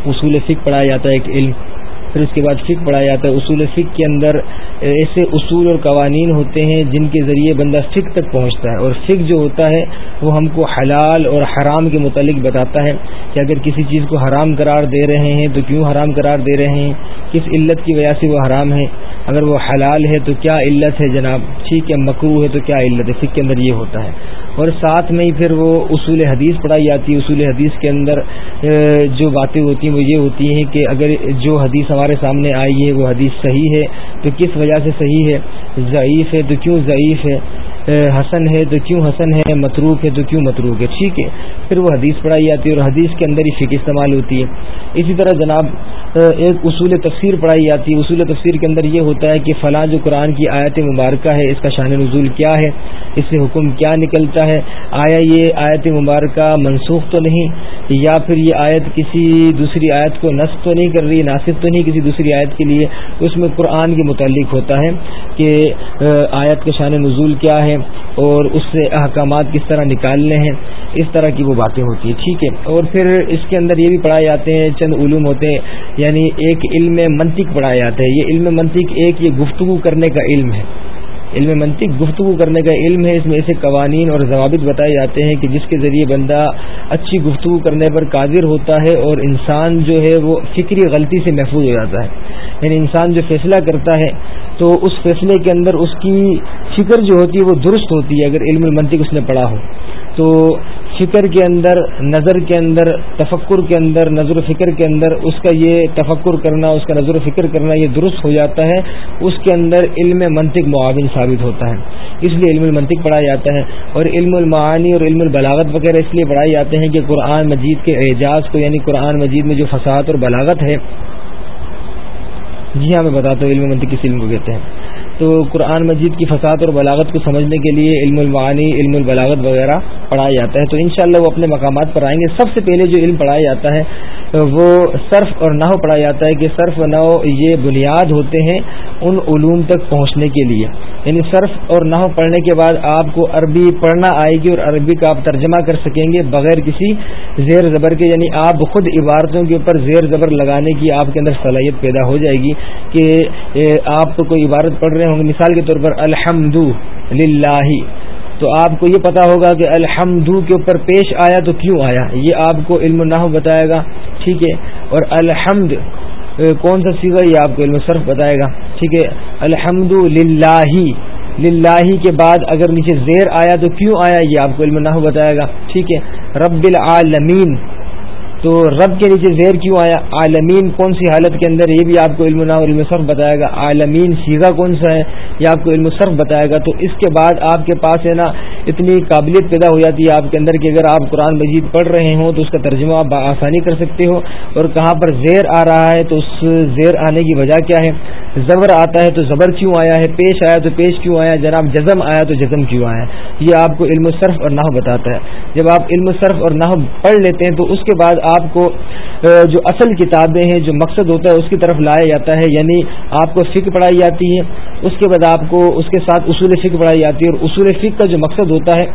اصول فکر پڑھایا جاتا ہے، ایک علم۔ پھر اس کے بعد فک پڑھایا جاتا ہے۔ اصول فک کے اندر ایسے اصول اور قوانین ہوتے ہیں جن کے ذریعے بندہ فک تک پہنچتا ہے۔ اور فک جو ہوتا ہے وہ ہم کو حلال اور حرام کے متعلق بتاتا ہے کہ اگر کسی چیز کو حرام قرار دے رہے ہیں تو کیوں حرام قرار دے رہے ہیں؟ کس علت کی وجہ سے وہ حرام ہے؟ اگر وہ حلال ہے تو کیا علت ہے جناب؟ ٹھیک ہے مکرو ہے تو کیا علت ہے؟ فک کے اندر یہ ہوتا ہے۔ اور ساتھ میں ہی پھر وہ اصول حدیث پڑھائی جاتی ہے۔ اصول حدیث کے اندر جو باتیں ہوتی ہیں وہ یہ ہوتی ہیں کہ اگر جو حدیث ہمارے سامنے آئی ہے وہ حدیث صحیح ہے، تو کس وجہ سے صحیح ہے؟ ضعیف ہے، تو کیوں ضعیف ہے؟ حسن ہے تو کیوں حسن ہے؟ متروک ہے تو کیوں متروک ہے؟ ٹھیک ہے۔ پھر وہ حدیث پڑھائی جاتی ہے اور حدیث کے اندر ہی فکر استعمال ہوتی ہے۔ اسی طرح جناب ایک اصول تفسیر پڑھائی جاتی ہے۔ اصول تفسیر کے اندر یہ ہوتا ہے کہ فلاں جو قرآن کی آیت مبارکہ ہے، اس کا شان نزول کیا ہے؟ اس سے حکم کیا نکلتا ہے؟ آیا یہ آیت مبارکہ منسوخ تو نہیں؟ یا پھر یہ آیت کسی دوسری آیت کو نصب تو نہیں کر رہی ناصف تو نہیں کسی دوسری آیت کے لیے؟ اس میں قرآن کے متعلق ہوتا ہے کہ آیت کا شان نزول کیا ہے؟ اور اس سے احکامات کس طرح نکالنے ہیں، اس طرح کی وہ باتیں ہوتی ہیں، ٹھیک ہے۔ اور پھر اس کے اندر یہ بھی پڑھائے جاتے ہیں، چند علوم ہوتے ہیں یعنی ایک علم منطق پڑھایا جاتا ہے یہ علم منطق ایک یہ گفتگو کرنے کا علم ہے۔ علم منطق گفتگو کرنے کا علم ہے، اس میں ایسے قوانین اور ضوابط بتائے جاتے ہیں کہ جس کے ذریعے بندہ اچھی گفتگو کرنے پر قادر ہوتا ہے اور انسان جو ہے وہ فکری غلطی سے محفوظ ہو جاتا ہے۔ یعنی انسان جو فیصلہ کرتا ہے، تو اس فیصلے کے اندر اس کی فکر جو ہوتی ہے وہ درست ہوتی ہے اگر علم المنطق اس نے پڑھا ہو۔ تو فکر کے اندر، نظر کے اندر، تفکر کے اندر، نظر و فکر کے اندر اس کا یہ تفکر کرنا، اس کا نظر و فکر کرنا یہ درست ہو جاتا ہے۔ اس کے اندر علم منطق معاون ثابت ہوتا ہے۔ اس لیے علم المنطق پڑھایا جاتا ہے اور علم المعانی اور علم البلاغت وغیرہ اس لیے پڑھائے جاتے ہیں کہ قرآن مجید کے اعجاز کو یعنی قرآن مجید میں جو فساد اور بلاغت ہے۔ جی ہاں میں بتاتا ہوں، علم منطق کس علم کو کہتے ہیں۔ تو قرآن مجید کی فساد اور بلاغت کو سمجھنے کے لیے علم المعانی، علم البلاغت وغیرہ پڑھایا جاتا ہے۔ تو انشاءاللہ وہ اپنے مقامات پر آئیں گے۔ سب سے پہلے جو علم پڑھایا جاتا ہے وہ صرف اور نحو پڑھایا جاتا ہے کہ صرف و نحو یہ بنیاد ہوتے ہیں ان علوم تک پہنچنے کے لیے۔ یعنی صرف اور نحو پڑھنے کے بعد آپ کو عربی پڑھنا آئے گی اور عربی کا آپ ترجمہ کر سکیں گے بغیر کسی زیر زبر کے۔ یعنی آپ خود عبارتوں کے اوپر زیر زبر لگانے کی آپ کے اندر صلاحیت پیدا ہو جائے گی کہ آپ کوئی عبارت پڑھ رہے ہوں گے۔ مثال کے طور پر الحمد للہ تو آپ کو یہ پتا ہوگا کہ الحمد کے اوپر پیش آیا تو کیوں آیا؟ یہ آپ کو علم النحو بتائے گا، ٹھیک ہے؟ اور الحمد کون سا سیگا یہ آپ کو علم صرف بتائے گا؟ ٹھیک ہے؟ الحمد للہ للہ کے بعد اگر نیچے زیر آیا تو کیوں آیا؟ یہ آپ کو علم نحو بتائے گا، ٹھیک ہے؟ رب العالمین تو رب کے نیچے زیر کیوں آیا؟ عالمین کون سی حالت کے اندر؟ یہ بھی آپ کو علم اور علم صرف بتائے گا۔ عالمین سیگا کون سا ہے؟ یہ آپ کو علم صرف بتائے گا۔ تو اس کے بعد آپ کے پاس ہے نا، اتنی قابلیت پیدا ہو جاتی ہے آپ کے اندر کہ اگر آپ قرآن مجید پڑھ رہے ہوں تو اس کا ترجمہ آپ آسانی کر سکتے ہو۔ اور کہاں پر زیر آ رہا ہے تو اس زیر آنے کی وجہ کیا ہے؟ زبر آتا ہے تو زبر کیوں آیا ہے؟ پیش آیا تو پیش کیوں آیا؟ جناب جزم آیا تو جزم کیوں آیا؟ یہ آپ کو علم صرف اور نحو بتاتا ہے۔ جب آپ علم صرف اور نحو پڑھ لیتے ہیں تو اس کے بعد آپ کو جو اصل کتابیں ہیں، جو مقصد ہوتا ہے، اس کی طرف لایا جاتا ہے یعنی آپ کو فکر پڑھائی جاتی ہے، اس کے بعد آپ کو اس کے ساتھ اصول فکر پڑھائی جاتی ہے، اور اصول فکر کا جو مقصد ہوتا ہے،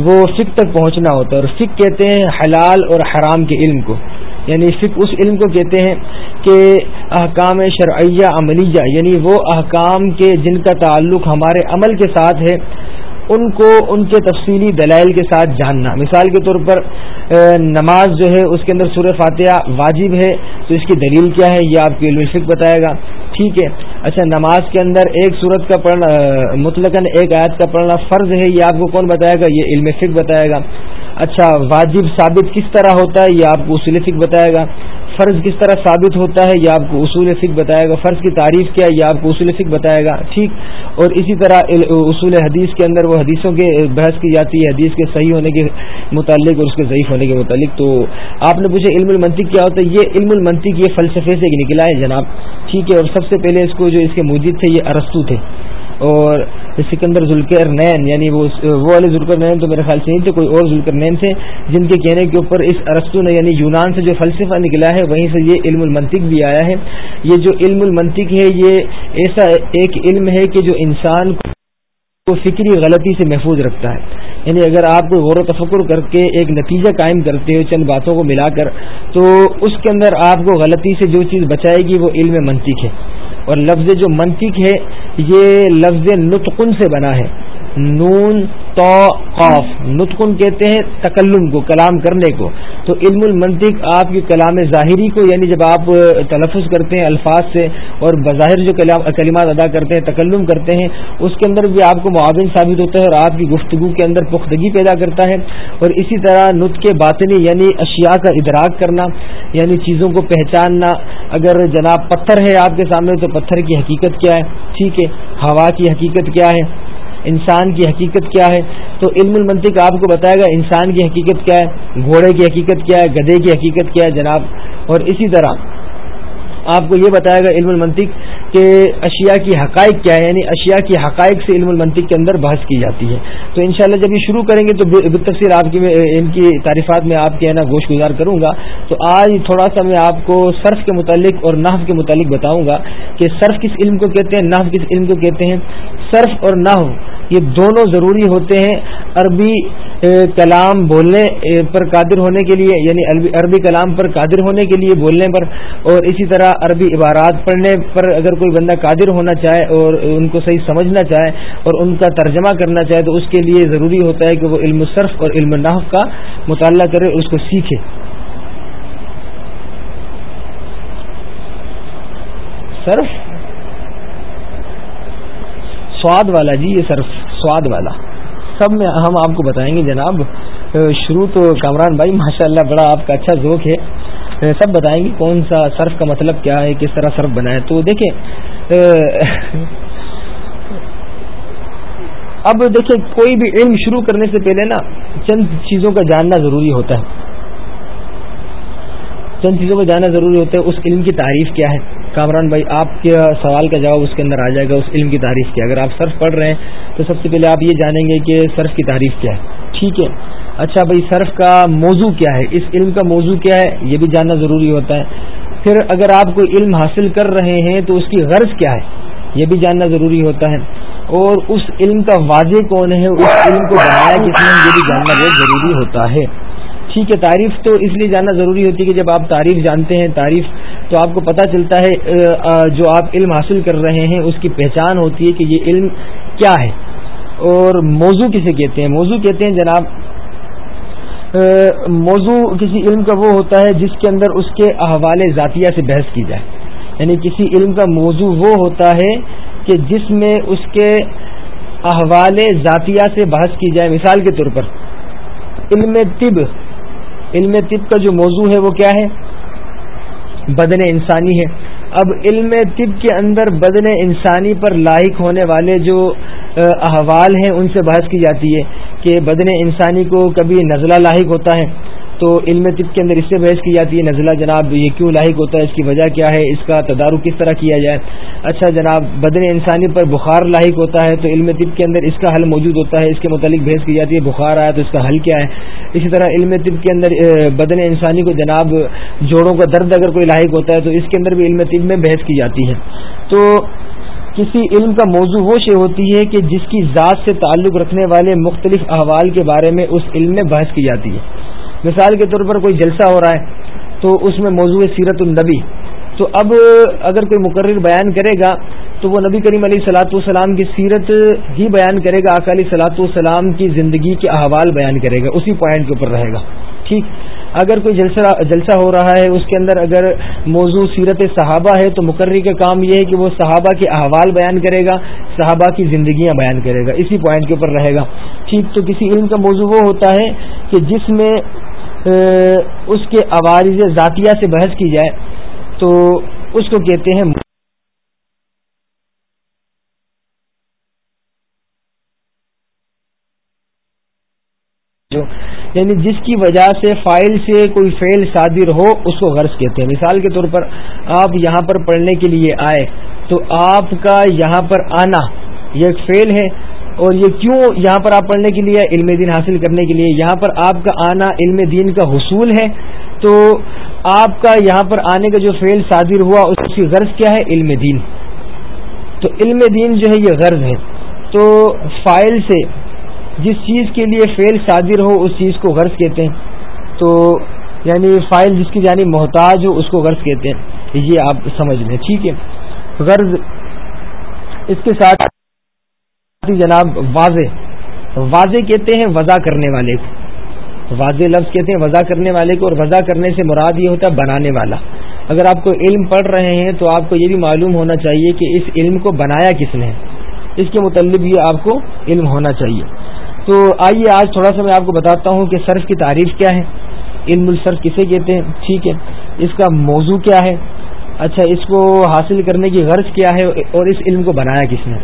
وہ فکر تک پہنچنا ہوتا ہے، اور فکر کہتے ہیں حلال اور حرام کے علم کو۔ یعنی فکر اس علم کو کہتے ہیں کہ احکام شرعیہ عملیہ یعنی وہ احکام کے جن کا تعلق ہمارے عمل کے ساتھ ہے ان کو ان کے تفصیلی دلائل کے ساتھ جاننا۔ مثال کے طور پر نماز جو ہے، اس کے اندر سورہ فاتحہ واجب ہے، تو اس کی دلیل کیا ہے؟ یہ آپ کی علم فکر بتائے گا۔ ٹھیک ہے۔ اچھا نماز کے اندر ایک صورت کا پڑھنا مطلق ایک آیت کا پڑھنا فرض ہے، یہ آپ کو کون بتائے گا؟ یہ علم فکر بتائے گا۔ اچھا واجب ثابت کس طرح ہوتا ہے؟ یہ آپ کو اصول فکر بتائے گا۔ فرض کس طرح ثابت ہوتا ہے یہ آپ کو اصول فکر بتائے گا، فرض کی تعریف کیا ہے یہ آپ کو اصول فکر بتائے گا، ٹھیک؟ اور اسی طرح اصول حدیث کے اندر وہ حدیثوں کے بحث کی جاتی ہے، حدیث کے صحیح ہونے کے متعلق اور اس کے ضعیف ہونے کے متعلق۔ تو آپ نے پوچھا علم المنطق کیا ہوتا ہے؟ یہ علم المنطق یہ فلسفے سے نکلا ہے جناب، ٹھیک ہے؟ اور سب سے پہلے اس کو جو اس کے موجود تھے یہ ارستو تھے۔ اور سکندر ذوالکر نین یعنی وہ والے ذوالکر نین تو میرے خیال سے نہیں تھے، کوئی اور ذوالکر نین تھے، جن کے کہنے کے اوپر اس ارستو نے یعنی یونان سے جو فلسفہ نکلا ہے، وہیں سے یہ علم المنطق بھی آیا ہے۔ یہ جو علم المنطق ہے، یہ ایسا ایک علم ہے کہ جو انسان کو فکری غلطی سے محفوظ رکھتا ہے۔ یعنی اگر آپ کو غور و تفکر کر کے ایک نتیجہ قائم کرتے ہو، چند باتوں کو ملا کر، تو اس کے اندر آپ کو غلطی سے جو چیز بچائے گی، وہ علم منطق ہے۔ اور لفظ جو منطق ہے یہ لفظ نتقن سے بنا ہے۔ نون، تو، قاف۔ نتقن کہتے ہیں تکلم کو، کلام کرنے کو۔ تو علم المنطق آپ کی کلام ظاہری کو یعنی جب آپ تلفظ کرتے ہیں الفاظ سے اور بظاہر جو کلمات ادا کرتے ہیں، تکلم کرتے ہیں، اس کے اندر بھی آپ کو معاون ثابت ہوتا ہے اور آپ کی گفتگو کے اندر پختگی پیدا کرتا ہے۔ اور اسی طرح نت کے باطنی یعنی اشیاء کا ادراک کرنا یعنی چیزوں کو پہچاننا۔ اگر جناب پتھر ہے آپ کے سامنے، تو پتھر کی حقیقت کیا ہے؟ ٹھیک ہے۔ ہوا کی حقیقت کیا ہے؟ انسان کی حقیقت کیا ہے؟ تو علم المنطق آپ کو بتائے گا انسان کی حقیقت کیا ہے، گھوڑے کی حقیقت کیا ہے، گدھے کی حقیقت کیا ہے، جناب؟ اور اسی طرح آپ کو یہ بتائے گا علم المنطق کہ اشیاء کی حقائق کیا ہے یعنی اشیاء کی حقائق سے علم المنطق کے اندر بحث کی جاتی ہے۔ تو انشاءاللہ جب یہ شروع کریں گے تو تفصیل آپ کی ان کی تعریفات میں آپ کے نا گوشت گزار کروں گا۔ تو آج تھوڑا سا میں آپ کو صرف کے متعلق اور نحو کے متعلق بتاؤں گا کہ صرف کس علم کو کہتے ہیں، نحو کس علم کو کہتے ہیں؟ صرف اور نحو یہ دونوں ضروری ہوتے ہیں عربی کلام بولنے پر قادر ہونے کے لیے یعنی عربی کلام پر قادر ہونے کے لیے بولنے پر، اور اسی طرح عربی عبارات پڑھنے پر اگر کوئی بندہ قادر ہونا چاہے اور ان کو صحیح سمجھنا چاہے اور ان کا ترجمہ کرنا چاہے تو اس کے لیے ضروری ہوتا ہے کہ وہ علم صرف اور علم نحف کا مطالعہ کرے اس کو سیکھے۔ صرف سواد والا جی یہ صرف سواد والا۔ سب میں ہم آپ کو بتائیں گے جناب، شروع تو کامران بھائی ماشاء اللہ بڑا آپ کا اچھا ذوق ہے۔ سب بتائیں گے کون سا صرف کا مطلب کیا ہے، کس طرح صرف بنائے تو دیکھیں اب دیکھیں، کوئی بھی علم شروع کرنے سے پہلے نا، چند چیزوں کا جاننا ضروری ہوتا ہے۔ چند چیزوں کو جاننا ضروری ہوتا ہے، اس علم کی تعریف کیا ہے۔ کامران بھائی، آپ کے سوال کا جواب اس کے اندر آ جائے گا، اس علم کی تعریف کیا اگر آپ صرف پڑھ رہے ہیں، تو سب سے پہلے آپ یہ جانیں گے کہ صرف کی تعریف کیا ہے۔ ٹھیک ہے۔ اچھا بھائی، صرف کا موضوع کیا ہے؟ اس علم کا موضوع کیا ہے؟ یہ بھی جاننا ضروری ہوتا ہے۔ پھر اگر آپ کوئی علم حاصل کر رہے ہیں، تو اس کی غرض کیا ہے؟ یہ بھی جاننا ضروری ہوتا ہے۔ اور اس علم کا واضح کون ہے؟ اس علم کو بنایا کس نے یہ بھی جاننا بہت ضروری ہوتا ہے۔ ٹھیک ہے تعریف تو اس لیے جاننا ضروری ہوتی ہے کہ جب آپ تعریف جانتے ہیں، تعریف تو آپ کو پتہ چلتا ہے جو آپ علم حاصل کر رہے ہیں، اس کی پہچان ہوتی ہے کہ یہ علم کیا ہے۔ اور موضوع کسے کہتے ہیں؟ موضوع کہتے ہیں جناب موضوع کسی علم کا وہ ہوتا ہے جس کے اندر اس کے احوال ذاتیہ سے بحث کی جائے۔ یعنی کسی علم کا موضوع وہ ہوتا ہے کہ جس میں اس کے احوال ذاتیہ سے بحث کی جائے۔ مثال کے طور پر، علم طب علم طب کا جو موضوع ہے وہ کیا ہے؟ بدن انسانی ہے۔ اب علم طب کے اندر بدن انسانی پر لاحق ہونے والے جو احوال ہیں، ان سے بحث کی جاتی ہے کہ بدن انسانی کو کبھی نزلہ لاحق ہوتا ہے۔ تو علم طب کے اندر اس سے بحث کی جاتی ہے، نزلہ جناب، یہ کیوں لاحق ہوتا ہے؟ اس کی وجہ کیا ہے؟ اس کا تدارک کس طرح کیا جائے؟ اچھا جناب، بدن انسانی پر بخار لاحق ہوتا ہے تو علم طب کے اندر اس کا حل موجود ہوتا ہے، اس کے متعلق بحث کی جاتی ہے، بخار آیا تو اس کا حل کیا ہے؟ اسی طرح علم طب کے اندر بدن انسانی کو جناب جوڑوں کا درد اگر کوئی لاحق ہوتا ہے تو اس کے اندر بھی علم طب میں بحث کی جاتی ہے۔ تو کسی علم کا موضوع وہ شے ہوتی ہے کہ جس کی ذات سے تعلق رکھنے والے مختلف احوال کے بارے میں اس علم میں بحث کی جاتی ہے۔ مثال کے طور پر کوئی جلسہ ہو رہا ہے، تو اس میں موضوع سیرت النبی۔ تو اب اگر کوئی مقرر بیان کرے گا، تو وہ نبی کریم علیہ سلاۃ والسلام کی سیرت ہی بیان کرے گا اکالی سلاۃ والسلام کی زندگی کے احوال بیان کرے گا، اسی پوائنٹ کے اوپر رہے گا۔ ٹھیک۔ اگر کوئی جلسہ جلسہ ہو رہا ہے، اس کے اندر اگر موضوع سیرت صحابہ ہے، تو مقرری کا کام یہ ہے کہ وہ صحابہ کے احوال بیان کرے گا، صحابہ کی زندگیاں بیان کرے گا، اسی پوائنٹ کے اوپر رہے گا۔ ٹھیک۔ تو کسی علم کا موضوع وہ ہوتا ہے کہ جس میں اس کے عوارض ذاتیہ سے بحث کی جائے تو اس کو کہتے ہیں یعنی جس کی وجہ سے فائل سے کوئی فیل صادر ہو، اس کو غرض کہتے ہیں۔ مثال کے طور پر آپ یہاں پر پڑھنے کے لیے آئے تو آپ کا یہاں پر آنا، یہ ایک فیل ہے۔ اور یہ کیوں یہاں پر آپ پڑھنے کے لیے، علم دین حاصل کرنے کے لیے، یہاں پر آپ کا آنا علم دین کا حصول ہے، تو آپ کا یہاں پر آنے کا جو فیل صادر ہوا، اس کی غرض کیا ہے؟ علم دین۔ تو علم دین جو ہے، یہ غرض ہے۔ تو فائل سے جس چیز کے لیے فیل صادر ہو، اس چیز کو غرض کہتے ہیں۔ تو یعنی فائل جس کی جانب محتاج ہو، اس کو غرض کہتے ہیں۔ یہ آپ سمجھ لیں، ٹھیک ہے۔ غرض اس کے ساتھ جناب، واضح۔ واضح کہتے ہیں وضع کرنے والے کو۔ واضح لفظ کہتے ہیں وضع کرنے والے کو اور وضع کرنے سے مراد یہ ہوتا ہے بنانے والا۔ اگر آپ کو علم پڑھ رہے ہیں تو آپ کو یہ بھی معلوم ہونا چاہیے کہ اس علم کو بنایا کس نے۔ اس کے متعلق یہ آپ کو علم ہونا چاہیے۔ تو آئیے آج تھوڑا سا میں آپ کو بتاتا ہوں کہ صرف کی تعریف کیا ہے۔ علم الصرف کسے کہتے ہیں؟ ٹھیک ہے۔ اس کا موضوع کیا ہے؟ اچھا اس کو حاصل کرنے کی غرض کیا ہے اور اس علم کو بنایا کس نے؟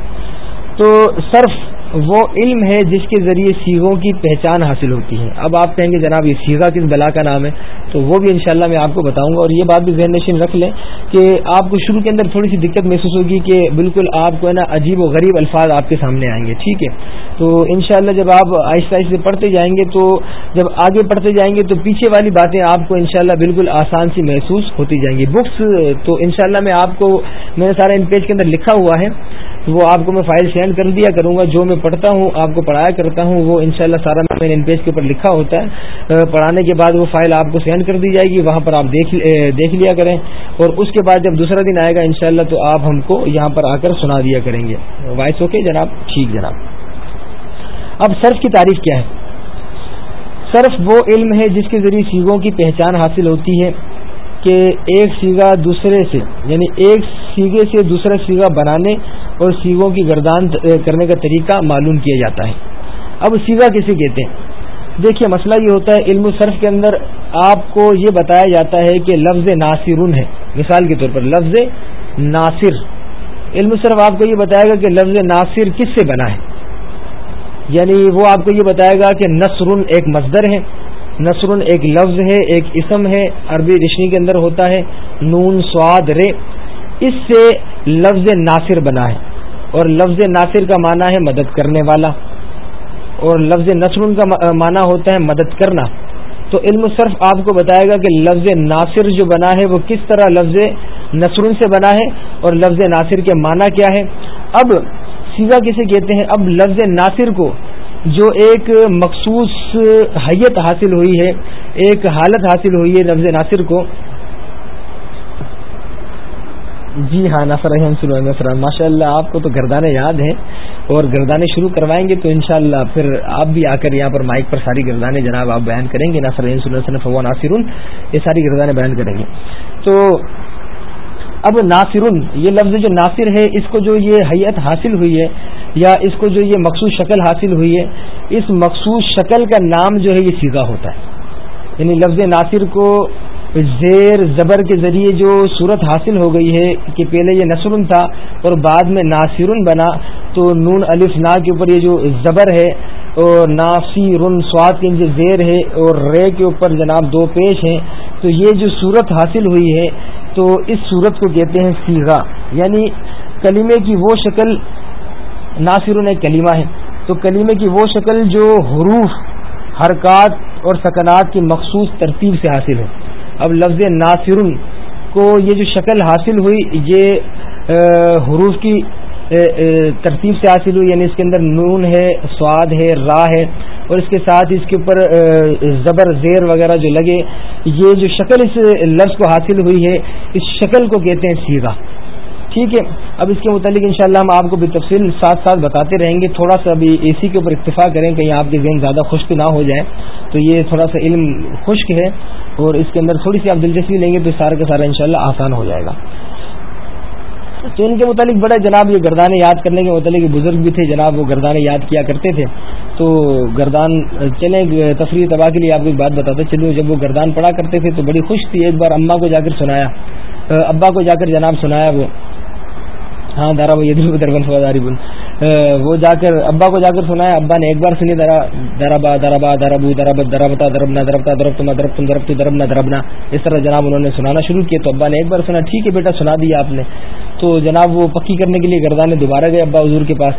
تو صرف وہ علم ہے جس کے ذریعے سیغوں کی پہچان حاصل ہوتی ہے۔ اب آپ کہیں گے جناب یہ سیگا کس بلا کا نام ہے؟ تو وہ بھی انشاءاللہ میں آپ کو بتاؤں گا اور یہ بات بھی ذہن نشین رکھ لیں کہ آپ کو شروع کے اندر تھوڑی سی دقت محسوس ہوگی کہ بالکل آپ کو ہے نا عجیب و غریب الفاظ آپ کے سامنے آئیں گے، ٹھیک ہے؟ تو انشاءاللہ جب آپ آہستہ آہستہ پڑھتے جائیں گے تو جب آگے پڑھتے جائیں گے تو پیچھے والی باتیں آپ کو انشاءاللہ بالکل آسان سی محسوس ہوتی جائیں گی۔ بکس تو انشاءاللہ میں آپ کو میں نے سارا ان پیج کے اندر لکھا ہوا ہے۔ وہ آپ کو میں فائل سینڈ کر دیا کروں گا، جو میں پڑھتا ہوں، آپ کو پڑھایا کرتا ہوں، وہ انشاءاللہ سارا میں ان پیج کے اوپر لکھا ہوتا ہے۔ پڑھانے کے بعد وہ فائل آپ کو سینڈ کر دی جائے گی، وہاں پر آپ دیکھ دیکھ لیا کریں۔ اور اس کے بعد جب دوسرا دن آئے گا انشاءاللہ تو آپ ہم کو یہاں پر آ کر سنا دیا کریں گے۔ وائس اوکے جناب؟ ٹھیک جناب۔ اب صرف کی تعریف کیا ہے؟ صرف وہ علم ہے جس کے ذریعے سیگوں کی پہچان حاصل ہوتی ہے۔ کہ ایک سیگا دوسرے سے یعنی ایک سیگے سے دوسرا سیگا بنانے اور سیگوں کی گردان کرنے کا طریقہ معلوم کیا جاتا ہے۔ اب سیگا کسے کہتے ہیں؟ دیکھیے مسئلہ یہ ہوتا ہے، علم صرف کے اندر آپ کو یہ بتایا جاتا ہے کہ لفظ ناصر ہے۔ مثال کے طور پر، لفظ ناصر۔ علم صرف آپ کو یہ بتائے گا کہ لفظ ناصر کس سے بنا ہے؟ یعنی وہ آپ کو یہ بتائے گا کہ نصر ایک مصدر ہے۔ نصر ایک لفظ ہے، ایک اسم ہے، عربی رشنی کے اندر ہوتا ہے، نون سواد رے۔ اس سے لفظ ناصر بنا ہے۔ اور لفظ ناصر کا معنی ہے مدد کرنے والا۔ اور لفظ نصر کا معنی ہوتا ہے مدد کرنا۔ تو علم صرف آپ کو بتائے گا کہ لفظ ناصر جو بنا ہے، وہ کس طرح لفظ نصر سے بنا ہے اور لفظ ناصر کے معنی کیا ہے۔ اب سیزا کسے کہتے ہیں؟ اب لفظ ناصر کو جو ایک مخصوص حیت حاصل ہوئی ہے، ایک حالت حاصل ہوئی ہے لفظ ناصر کو۔ جی ہاں ناصر نصر ماشاء اللہ آپ کو تو گردانے یاد ہیں اور گردانے شروع کروائیں گے تو انشاءاللہ پھر آپ بھی آ کر یہاں پر مائک پر ساری گردانے جناب آپ بیان کریں گے۔ ناصر فوا ناصر یہ ساری گردانے بیان کریں گے۔ تو اب ناصر یہ لفظ جو ناصر ہے، اس کو جو یہ حیت حاصل ہوئی ہے یا اس کو جو یہ مخصوص شکل حاصل ہوئی ہے، اس مخصوص شکل کا نام جو ہے یہ سیدھا ہوتا ہے۔ یعنی لفظ ناصر کو زیر زبر کے ذریعے جو صورت حاصل ہو گئی ہے کہ پہلے یہ نصر تھا اور بعد میں ناصر بنا، تو نون الف نا کے اوپر یہ جو زبر ہے اور ناسی رن سواد کے جو زیر ہے اور رے کے اوپر جناب دو پیش ہیں، تو یہ جو صورت حاصل ہوئی ہے، تو اس صورت کو کہتے ہیں سیگا یعنی کلمے کی وہ شکل ناصر ایک کلیمہ ہے۔ تو کلیمے کی وہ شکل جو حروف، حرکات اور سکنات کی مخصوص ترتیب سے حاصل ہے اب لفظ ناصر کو یہ جو شکل حاصل ہوئی، یہ حروف کی ترتیب سے حاصل ہوئی یعنی اس کے اندر نون ہے، سواد ہے راہ ہے، اور اس کے ساتھ اس کے اوپر زبر، زیر وغیرہ جو لگے، یہ جو شکل اس لفظ کو حاصل ہوئی ہے، اس شکل کو کہتے ہیں سیگا ٹھیک ہے۔ اب اس کے متعلق انشاءاللہ ہم آپ کو بھی تفصیل ساتھ ساتھ بتاتے رہیں گے۔ تھوڑا سا ابھی اے سی کے اوپر اتفاق کریں کہیں آپ کے ذہن زیادہ خشک نہ ہو جائے تو یہ تھوڑا سا علم خشک ہے اور اس کے اندر تھوڑی سی آپ دلچسپی لیں گے تو سارا کا سارا انشاءاللہ آسان ہو جائے گا۔ تو ان کے متعلق بڑا جناب یہ گردانے یاد کرنے کے متعلق بزرگ بھی تھے، جناب وہ گردانے یاد کیا کرتے تھے۔ تو گردان، چلیں، تفریح تباہ کے لیے آپ کو ایک بات بتاتے چلو جب وہ گردان پڑا کرتے تھے تو بڑی خوش تھی۔ ایک بار اماں کو جا کر سنایا۔ ابا کو جا کر جناب سنایا وہ۔ ہاں دارا بھائی دل دربن فواداری بن وہ جا کر، ابا کو جا کر سنا ہے، ابا نے ایک بار سنی درا دربا دربا دربو درب دربتا دربنا، دربتا درب تما درب تم درب دربنا دربنا۔ اس طرح جناب انہوں نے سنانا شروع کیا، تو ابا نے ایک بار سنا، ٹھیک ہے بیٹا، سنا دیا آپ نے۔ تو جناب وہ پکی کرنے کے لیے گردانے دوبارہ گئے ابا حضور کے پاس۔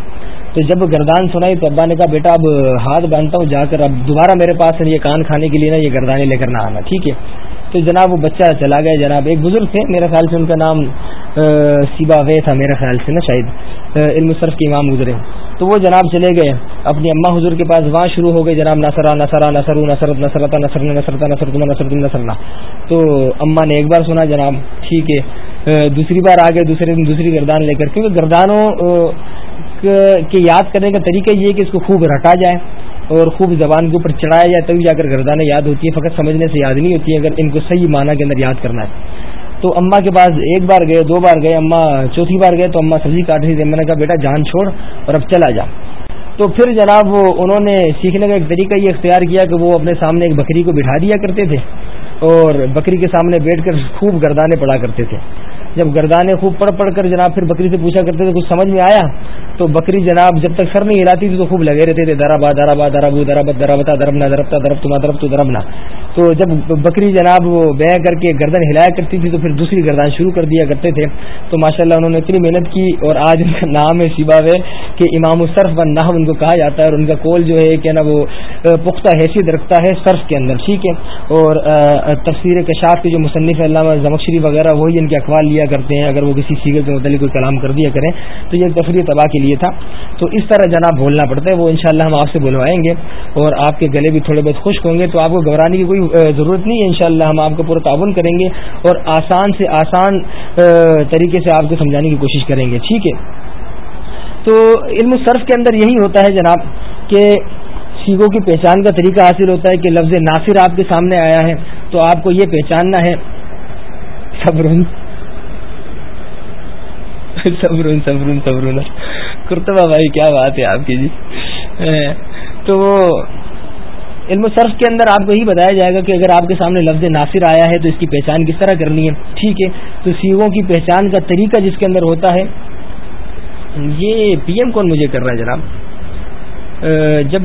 تو جب گردان سنائی، تو ابا نے کہا، بیٹا، اب ہاتھ باندھتا ہوں، جا کر، اب دوبارہ میرے پاس یہ کان کھانے کے لیے نا، یہ گردانے لے کر نہ آنا، ٹھیک ہے۔ تو جناب وہ بچہ چلا گیا جناب، ایک بزرگ تھے، میرے خیال سے ان کا نام سیبا وے تھا میرے خیال سے نا شاید علم صرف کے امام گزرے۔ تو وہ جناب چلے گئے، اپنی اماں حضور کے پاس وہاں شروع ہو گئے جناب نسرا نسرا نسر نسرت نسرتا نسر نسرتا نسر تم نسر تم نسرنا تو اماں نے ایک بار سنا جناب، ٹھیک ہے دوسری بار آ گئے دوسرے دن دوسری گردان لے کر، کیونکہ گردانوں کے یاد کرنے کا طریقہ یہ ہے کہ اس کو خوب رٹا جائے۔ اور خوب زبان کے اوپر چڑھایا جائے تبھی جا کر گردانے یاد ہوتی ہیں، فقط سمجھنے سے یاد نہیں ہوتی اگر ان کو صحیح معنی کے اندر یاد کرنا ہے۔ تو اما کے پاس ایک بار گئے، دو بار گئے اما چوتھی بار گئے، تو اما سبزی کاٹ رہی تھی۔ میں نے کہا، بیٹا، جان چھوڑ اور اب چلا جا۔ تو پھر جناب انہوں نے سیکھنے کا ایک طریقہ یہ اختیار کیا کہ وہ اپنے سامنے ایک بکری کو بٹھا دیا کرتے تھے اور بکری کے سامنے بیٹھ کر خوب گردانے پڑا کرتے تھے۔ جب گردانے خوب پڑھ پڑھ کر جناب پھر بکری سے پوچھا کرتے تھے، کچھ سمجھ میں آیا؟ تو بکری جناب جب تک سر نہیں ہلاتی تھی تو خوب لگے رہتے تھے درابا درابا درابو دربت دربتا دربنا دربتا درب تما، درب تو دربنا تو جب بکری جناب وہ بہ کر کے گردن ہلایا کرتی تھی تو پھر دوسری گردان شروع کر دیا کرتے تھے۔ تو ماشاء اللہ انہوں نے اتنی محنت کی اور آج ان کا نام ہے شیبا وے کہ امام الصرف و نحو ان کو کہا جاتا ہے اور ان کا کول جو ہے کہ نا وہ پختہ حیثیت رکھتا ہے صرف کے اندر۔ ٹھیک ہے۔ اور تفسیر کشاف کے جو مصنف علامہ زمکشری وغیرہ، وہی ان کے اخبار لیا کرتے ہیں۔ اگر وہ کسی سیگر کے متعلق کوئی کلام کر دیا کریں تو یہ تفریح تباہ کے لیے تھا۔ تو اس طرح جناب بولنا پڑتا ہے، وہ انشاءاللہ ہم آپ سے بلوائیں گے اور آپ کے گلے بھی تھوڑے بہت خشک ہوں گے، تو آپ کو گھبرانے کی کوئی ضرورت نہیں ہے۔ انشاءاللہ ہم آپ کو پورا تعاون کریں گے اور آسان سے آسان طریقے سے آپ کو سمجھانے کی کوشش کریں گے۔ ٹھیک ہے۔ تو علم صرف کے اندر یہی ہوتا ہے جناب کہ سیگوں کی پہچان کا طریقہ حاصل ہوتا ہے کہ لفظ ناصر آپ کے سامنے آیا ہے تو آپ کو یہ پہچاننا ہے۔ صبر۔ *laughs* صبرون صبرون صبرون کرتبہ بھائی جی، کیا بات ہے آپ کی جی؟ تو علم و صرف کے اندر آپ کو یہی بتایا جائے گا کہ اگر آپ کے سامنے لفظ ناصر آیا ہے تو اس کی پہچان کس طرح کرنی ہے؟ ٹھیک ہے، تو سیگوں کی پہچان کا طریقہ جس کے اندر ہوتا ہے، یہ پی ایم کون مجھے کر رہا ہے جناب؟ جب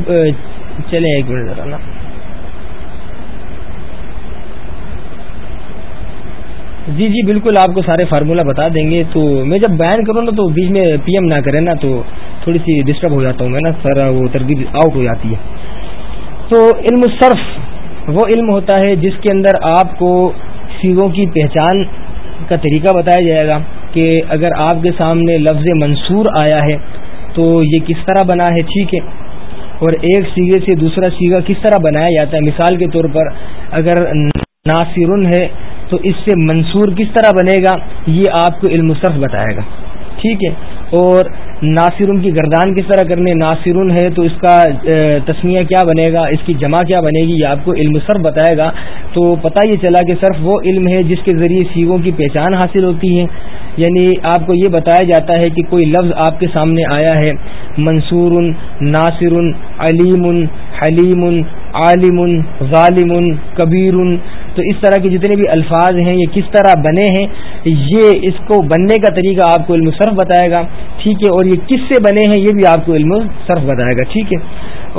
چلے ایک منٹ ذرا نا۔ جی جی بالکل آپ کو سارے فارمولہ بتا دیں گے۔ تو میں جب بیان کروں نا تو بیچ میں پی ایم نہ کرے نا، تو تھوڑی سی ڈسٹرب ہو جاتا ہوں میں نا۔ سر، وہ تربیت آؤٹ ہو جاتی ہے۔ تو علم صرف وہ علم ہوتا ہے جس کے اندر آپ کو سیگوں کی پہچان کا طریقہ بتایا جائے گا کہ اگر آپ کے سامنے لفظ منصور آیا ہے تو یہ کس طرح بنا ہے، ٹھیک ہے۔ اور ایک سیگے سے دوسرا سیگا کس طرح بنایا جاتا ہے؟ مثال کے طور پر اگر ناصرن ہے تو اس سے منصور کس طرح بنے گا؟ یہ آپ کو علم صرف بتائے گا۔ ٹھیک ہے؟ اور ناصرن کی گردان کس طرح کرنے؟ ناصرن ہے تو اس کا تسمیہ کیا بنے گا؟ اس کی جمع کیا بنے گی؟ یہ آپ کو علم صرف بتائے گا۔ تو پتہ یہ چلا کہ صرف وہ علم ہے جس کے ذریعے سیگوں کی پہچان حاصل ہوتی ہے۔ یعنی آپ کو یہ بتایا جاتا ہے کہ کوئی لفظ آپ کے سامنے آیا ہے۔ منصور ناصر علیم حلیم عالم ظالم کبیر تو اس طرح کے جتنے بھی الفاظ ہیں، یہ کس طرح بنے ہیں، یہ اس کو بننے کا طریقہ آپ کو علم صرف بتائے گا، ٹھیک ہے، اور یہ کس سے بنے ہیں، یہ بھی آپ کو علم صرف بتائے گا، ٹھیک ہے۔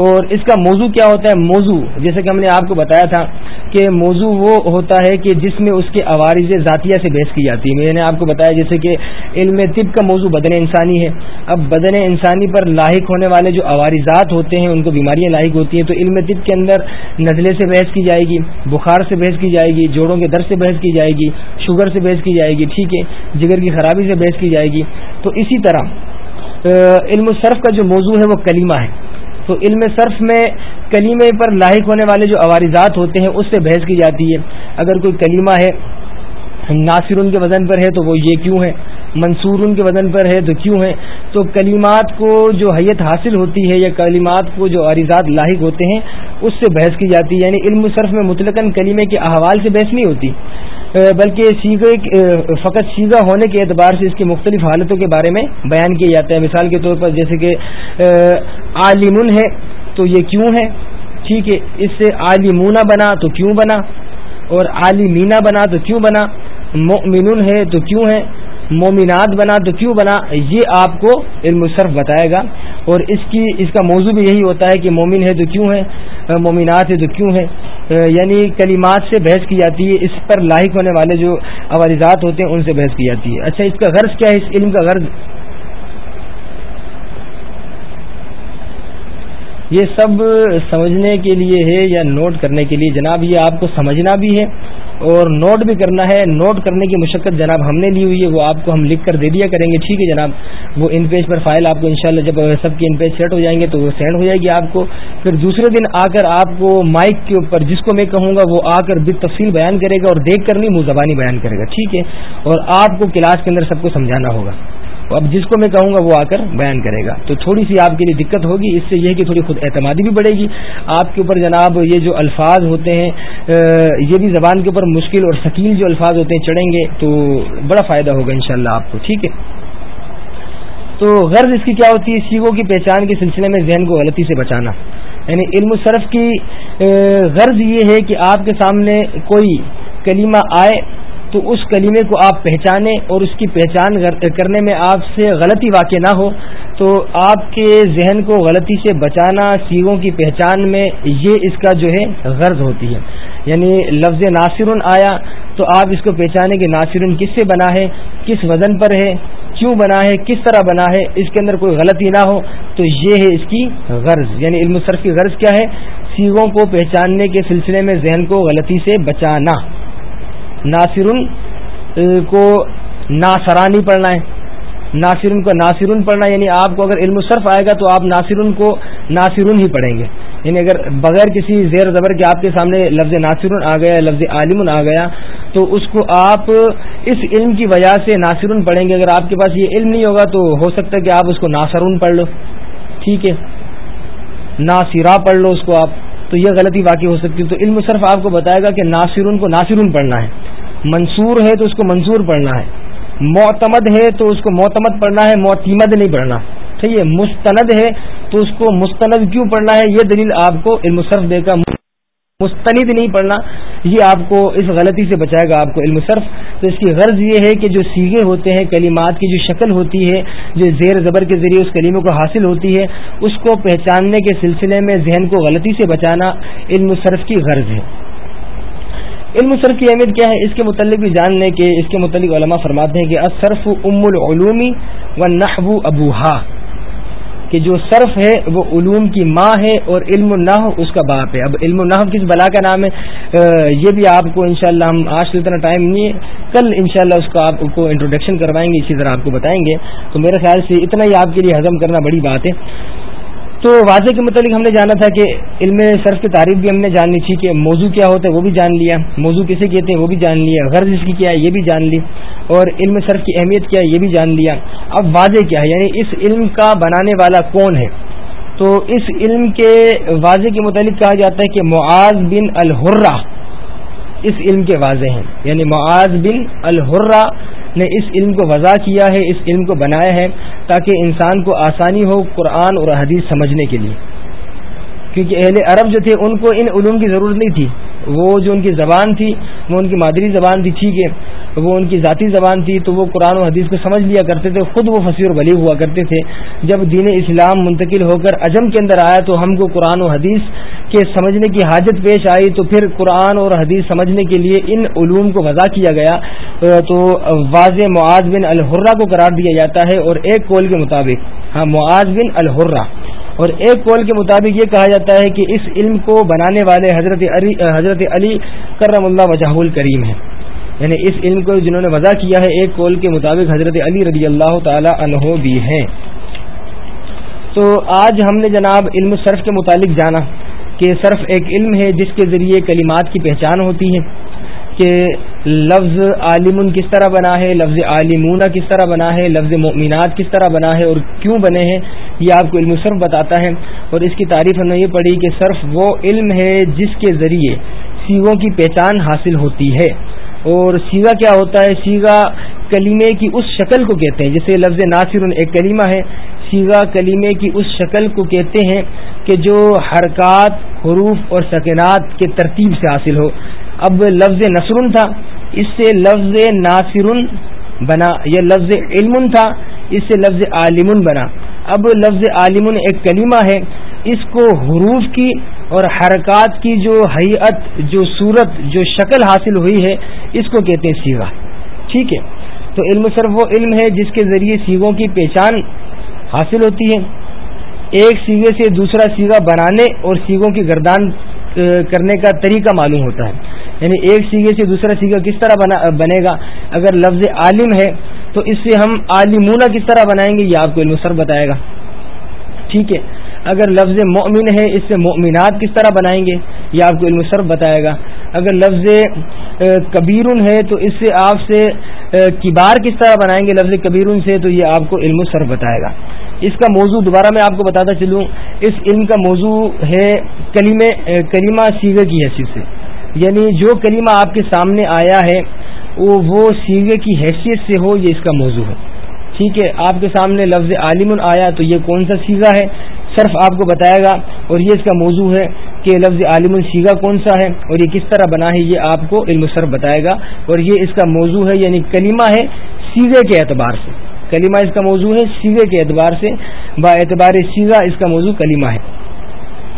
اور اس کا موضوع کیا ہوتا ہے؟ موضوع، جیسے کہ ہم نے آپ کو بتایا تھا کہ موضوع وہ ہوتا ہے کہ جس میں اس کے عوارض ذاتیہ سے بحث کی جاتی ہے میں نے آپ کو بتایا جیسے کہ علم طب کا موضوع بدن انسانی ہے۔ اب بدن انسانی پر لاحق ہونے والے جو عوارضات ہوتے ہیں، ان کو بیماریاں لاحق ہوتی ہیں، تو علم طب کے اندر نزلے سے بحث کی جائے گی، بخار سے بحث کی جائے گی، جوڑوں کے درد سے بحث کی جائے گی، شوگر سے بحث کی جائے گی، ٹھیک ہے، جگر کی خرابی سے بحث کی جائے گی۔ تو اسی طرح علم صرف کا جو موضوع ہے وہ کلیمہ ہے۔ تو علم صرف میں کلیمے پر لاحق ہونے والے جو عوارضات ہوتے ہیں، اس سے بحث کی جاتی ہے۔ اگر کوئی کلیمہ ہے ناصر ان کے وزن پر ہے تو وہ یہ کیوں ہے؟ منصور ان کے وزن پر ہے تو کیوں ہے؟ تو کلیمات کو جو حیت حاصل ہوتی ہے یا کلیمات کو جو عارضات لاحق ہوتے ہیں، اس سے بحث کی جاتی ہے۔ یعنی علم صرف میں مطلق کلیمے کے احوال سے بحث نہیں ہوتی۔ بلکہ سیگے فقط سیگا ہونے کے اعتبار سے اس کی مختلف حالتوں کے بارے میں بیان کیا جاتا ہے مثال کے طور پر جیسے کہ عالمن ہے تو یہ کیوں ہے؟ ٹھیک ہے، اس سے عالمونہ بنا تو کیوں بنا؟ اور عالمینہ بنا تو کیوں بنا؟ مؤمنون ہے تو کیوں ہے؟ مومنات بنا تو کیوں بنا؟ یہ آپ کو علم صرف بتائے گا۔ اور اس کی، اس کا موضوع بھی یہی ہوتا ہے کہ مومن ہے تو کیوں ہے؟ مومنات ہے تو کیوں ہے؟ یعنی کلمات سے بحث کی جاتی ہے، اس پر لاحق ہونے والے جو عوارضات ہوتے ہیں، ان سے بحث کی جاتی ہے۔ اچھا اس کا غرض کیا ہے؟ اس علم کا غرض؟ یہ سب سمجھنے کے لیے ہے یا نوٹ کرنے کے لیے؟ جناب، یہ آپ کو سمجھنا بھی ہے۔ اور نوٹ بھی کرنا ہے۔ نوٹ کرنے کی مشقت جناب ہم نے لی ہوئی ہے، وہ آپ کو ہم لکھ کر دے دیا کریں گے۔ ٹھیک ہے جناب، وہ ان پیج پر فائل آپ کو انشاءاللہ جب سب کے ان پیج سیٹ ہو جائیں گے تو وہ سینڈ ہو جائے گی آپ کو۔ پھر دوسرے دن آ کر آپ کو مائک کے اوپر جس کو میں کہوں گا، وہ آ کر بھی تفصیل بیان کرے گا اور دیکھ کر نہیں منہ زبانی بیان کرے گا۔ ٹھیک ہے، اور آپ کو کلاس کے اندر سب کو سمجھانا ہوگا۔ اب جس کو میں کہوں گا وہ آ کر بیان کرے گا۔ تو تھوڑی سی آپ کے لیے دقت ہوگی، اس سے یہ کہ تھوڑی خود اعتمادی بھی بڑھے گی۔ آپ کے اوپر جناب یہ جو الفاظ ہوتے ہیں یہ بھی زبان کے اوپر مشکل اور شکیل جو الفاظ ہوتے ہیں چڑھیں گے تو بڑا فائدہ ہوگا انشاءاللہ آپ کو، ٹھیک ہے؟ تو غرض اس کی کیا ہوتی ہے؟ سیگوں کی پہچان کے سلسلے میں ذہن کو غلطی سے بچانا۔ یعنی علم صرف کی غرض یہ ہے کہ آپ کے سامنے کوئی کلمہ آئے تو اس کلیمے کو آپ پہچانیں اور اس کی پہچان کرنے میں آپ سے غلطی واقع نہ ہو، تو آپ کے ذہن کو غلطی سے بچانا، سیگوں کی پہچان میں یہ اس کا جو ہے غرض ہوتی ہے۔ یعنی لفظ ناصرن آیا تو آپ اس کو پہچانیں کہ ناصرن کس سے بنا ہے، کس وزن پر ہے، کیوں بنا ہے، کس طرح بنا ہے، اس کے اندر کوئی غلطی نہ ہو، تو یہ ہے اس کی غرض۔ یعنی علم صرف کی غرض کیا ہے؟ سیگوں کو پہچاننے کے سلسلے میں ذہن کو غلطی سے بچانا۔ ناصرن کو ناصرانی پڑھنا ہے۔ ناصرن کو ناصرن پڑھنا یعنی آپ کو اگر علم صرف آئے گا تو آپ ناصرن کو ناصرن ہی پڑھیں گے۔ یعنی اگر بغیر کسی زیر زبر کے آپ کے سامنے لفظ ناصرن آ گیا، لفظ عالم آ گیا، تو اس کو آپ اس علم کی وجہ سے ناصرن پڑھیں گے۔ اگر آپ کے پاس یہ علم نہیں ہوگا تو ہو سکتا ہے کہ آپ اس کو ناصرن پڑھ لو۔ ٹھیک ہے۔ ناصرا پڑھ لو اس کو آپ۔ تو یہ غلطی واقع ہو سکتی ہے۔ تو علم صرف آپ کو بتائے گا کہ ناصرن کو ناصرن پڑھنا ہے۔ منصور ہے تو اس کو منصور پڑھنا ہے۔ معتمد ہے تو اس کو معتمد پڑھنا ہے، معتمد نہیں پڑھنا۔ ٹھیک ہے، مستند ہے تو اس کو مستند کیوں پڑھنا ہے؟ یہ دلیل آپ کو علم صرف دے گا۔ مستند نہیں پڑھنا، یہ آپ کو اس غلطی سے بچائے گا، آپ کو علم صرف۔ تو اس کی غرض یہ ہے کہ جو سیگے ہوتے ہیں، کلمات کی جو شکل ہوتی ہے، جو زیر زبر کے ذریعے اس کلیموں کو حاصل ہوتی ہے، اس کو پہچاننے کے سلسلے میں ذہن کو غلطی سے بچانا علم صرف کی غرض ہے۔ علم صرف کی اہمیت کیا ہے؟ اس کے متعلق بھی جان لیں کہ اس کے متعلق علماء فرماتے ہیں کہ اصرف ام العلومی و نحو ابوہا کہ جو صرف ہے وہ علوم کی ماں ہے اور علم النحو اس کا باپ ہے۔ اب علم النحو کس بلا کا نام ہے؟ یہ بھی آپ کو انشاءاللہ ہم آج اتنا ٹائم نہیں ہے، کل انشاءاللہ اس کو آپ کو انٹروڈکشن کروائیں گے، اسی طرح آپ کو بتائیں گے۔ تو میرے خیال سے اتنا ہی آپ کے لیے ہضم کرنا بڑی بات ہے۔ تو واضح کے متعلق ہم نے جانا تھا کہ علم صرف کی تعریف بھی ہم نے جاننی تھی کہ موضوع کیا ہوتا ہے وہ بھی جان لیا، موضوع کسے کہتے ہیں وہ بھی جان لیا، غرض اس کی کیا ہے یہ بھی جان لی، اور علم صرف کی اہمیت کیا ہے یہ بھی جان لیا۔ اب واضح کیا ہے؟ یعنی اس علم کا بنانے والا کون ہے؟ تو اس علم کے واضح کے متعلق کہا جاتا ہے کہ معاذ بن الحرہ، اس علم کے واضح ہیں۔ یعنی معاذ بن الحرہ نے اس علم کو وضع کیا ہے، اس علم کو بنایا ہے تاکہ انسان کو آسانی ہو قرآن اور حدیث سمجھنے کے لیے۔ کیونکہ اہل عرب جو تھے، ان کو ان علوم کی ضرورت نہیں تھی۔ وہ جو ان کی زبان تھی، وہ ان کی مادری زبان تھی، ٹھیک ہے۔ وہ ان کی ذاتی زبان تھی تو وہ قرآن و حدیث کو سمجھ لیا کرتے تھے، خود وہ فصیر و بلی ہوا کرتے تھے۔ جب دین اسلام منتقل ہو کر عجم کے اندر آیا تو ہم کو قرآن و حدیث کے سمجھنے کی حاجت پیش آئی۔ تو پھر قرآن اور حدیث سمجھنے کے لیے ان علوم کو وضع کیا گیا۔ تو واضح معاذ بن الحرہ کو قرار دیا جاتا ہے اور ایک کول کے مطابق۔ ہاں معاذ بن الحرہ۔ اور ایک قول کے مطابق یہ کہا جاتا ہے کہ اس علم کو بنانے والے حضرت علی حضرت علی کرم اللہ وجہ الکریم ہے یعنی اس علم کو جنہوں نے وضع کیا ہے، ایک قول کے مطابق حضرت علی رضی اللہ تعالی عنہ بھی ہیں۔ تو آج ہم نے جناب علم صرف کے متعلق جانا کہ صرف ایک علم ہے جس کے ذریعے کلمات کی پہچان ہوتی ہے، کہ لفظ عالم کس طرح بنا ہے، لفظ عالمونہ کس طرح بنا ہے، لفظ مؤمنات کس طرح بنا ہے اور کیوں بنے ہیں، یہ آپ کو علم صرف بتاتا ہے۔ اور اس کی تعریف ہم نے یہ پڑھی کہ صرف وہ علم ہے جس کے ذریعے سیگوں کی پہچان حاصل ہوتی ہے۔ اور سیگا کیا ہوتا ہے؟ سیگا کلیمے کی اس شکل کو کہتے ہیں جیسے لفظ ناصر ایک کلیمہ ہے۔ سیگا کلیمے کی اس شکل کو کہتے ہیں کہ جو حرکات، حروف اور سکنات کے ترتیب سے حاصل ہو۔ اب لفظ نصر تھا، اس سے لفظ ناصر بنا یہ لفظ علم تھا، اس سے لفظ عالم بنا۔ اب لفظ عالم ایک کلمہ ہے، اس کو حروف کی اور حرکات کی جو حیت جو صورت، جو شکل حاصل ہوئی ہے، اس کو کہتے ہیں سیگا ٹھیک ہے؟ تو علم صرف وہ علم ہے جس کے ذریعے سیگوں کی پہچان حاصل ہوتی ہے۔ ایک سیگے سے دوسرا سیگا بنانے اور سیگوں کی گردان کرنے کا طریقہ معلوم ہوتا ہے۔ یعنی ایک سیگے سے دوسرا سیگا کس طرح بنے گا؟ اگر لفظ عالم ہے، تو اس سے ہم عالمونہ کس طرح بنائیں گے؟ یہ آپ کو علم سر بتائے گا۔ ٹھیک ہے؟ اگر لفظ مومن ہے، اس سے مومنات کس طرح بنائیں گے؟ یہ آپ کو علم سر بتائے گا۔ اگر لفظ کبیرن ہے، تو اس سے آپ سے کبار کس طرح بنائیں گے؟ لفظ کبیرن سے، تو یہ آپ کو علم سر بتائے گا۔ اس کا موضوع دوبارہ میں آپ کو بتاتا چلوں۔ اس علم کا موضوع ہے کلیم کلیمہ سیگے کی حیثیت سے۔ یعنی جو کلمہ آپ کے سامنے آیا ہے، وہ وہ سیگے کی حیثیت سے ہو، یہ اس کا موضوع ہے۔ ٹھیک ہے، آپ کے سامنے لفظ عالم آیا، تو یہ کون سا سیگا ہے؟ صرف آپ کو بتائے گا اور یہ اس کا موضوع ہے کہ لفظ عالم سیگا کون سا ہے اور یہ کس طرح بنا ہے یہ آپ کو علم صرف بتائے گا اور یہ اس کا موضوع ہے یعنی کلمہ ہے سیگے کے اعتبار سے۔ کلمہ اس کا موضوع ہے سیگے کے اعتبار سے، با اعتبار سیگا اس کا موضوع کلمہ ہے۔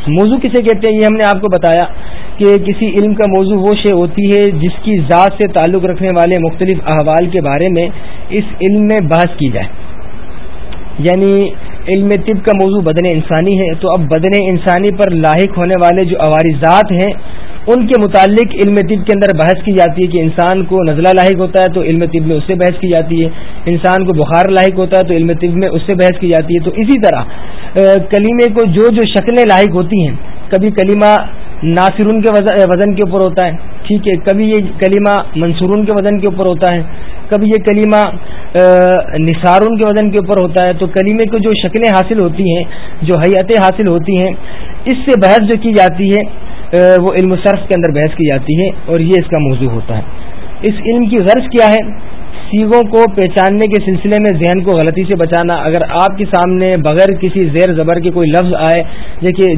موضوع کسے کہتے ہیں یہ ہم نے آپ کو بتایا کہ کسی علم کا موضوع وہ شے ہوتی ہے جس کی ذات سے تعلق رکھنے والے مختلف احوال کے بارے میں اس علم میں بحث کی جائے۔ یعنی علم طب کا موضوع بدن انسانی ہے، تو اب بدن انسانی پر لاحق ہونے والے جو عوارضات ہیں، ان کے متعلق علم طب کے اندر بحث کی جاتی ہے کہ انسان کو نزلہ لاحق ہوتا ہے تو علم طب میں اس سے بحث کی جاتی ہے، انسان کو بخار لاحق ہوتا ہے تو علم طب میں اس سے بحث کی جاتی ہے۔ تو اسی طرح کلیمے کو جو جو شکلیں لاحق ہوتی ہیں، کبھی کلمہ ناصرون کے وزن کے اوپر ہوتا ہے، ٹھیک ہے، کبھی یہ کلمہ منصورون کے وزن کے اوپر ہوتا ہے۔ کبھی یہ کلمہ نثارون کے وزن کے اوپر ہوتا ہے تو کلیمے کو جو شکلیں حاصل ہوتی ہیں، جو حیاتیں حاصل ہوتی ہیں، اس سے بحث جو کی جاتی ہے وہ علم صرف کے اندر بحث کی جاتی ہے اور یہ اس کا موضوع ہوتا ہے۔ اس علم کی غرض کیا ہے؟ سیگوں کو پہچاننے کے سلسلے میں ذہن کو غلطی سے بچانا۔ اگر آپ کے سامنے بغیر کسی زیر زبر کے کوئی لفظ آئے،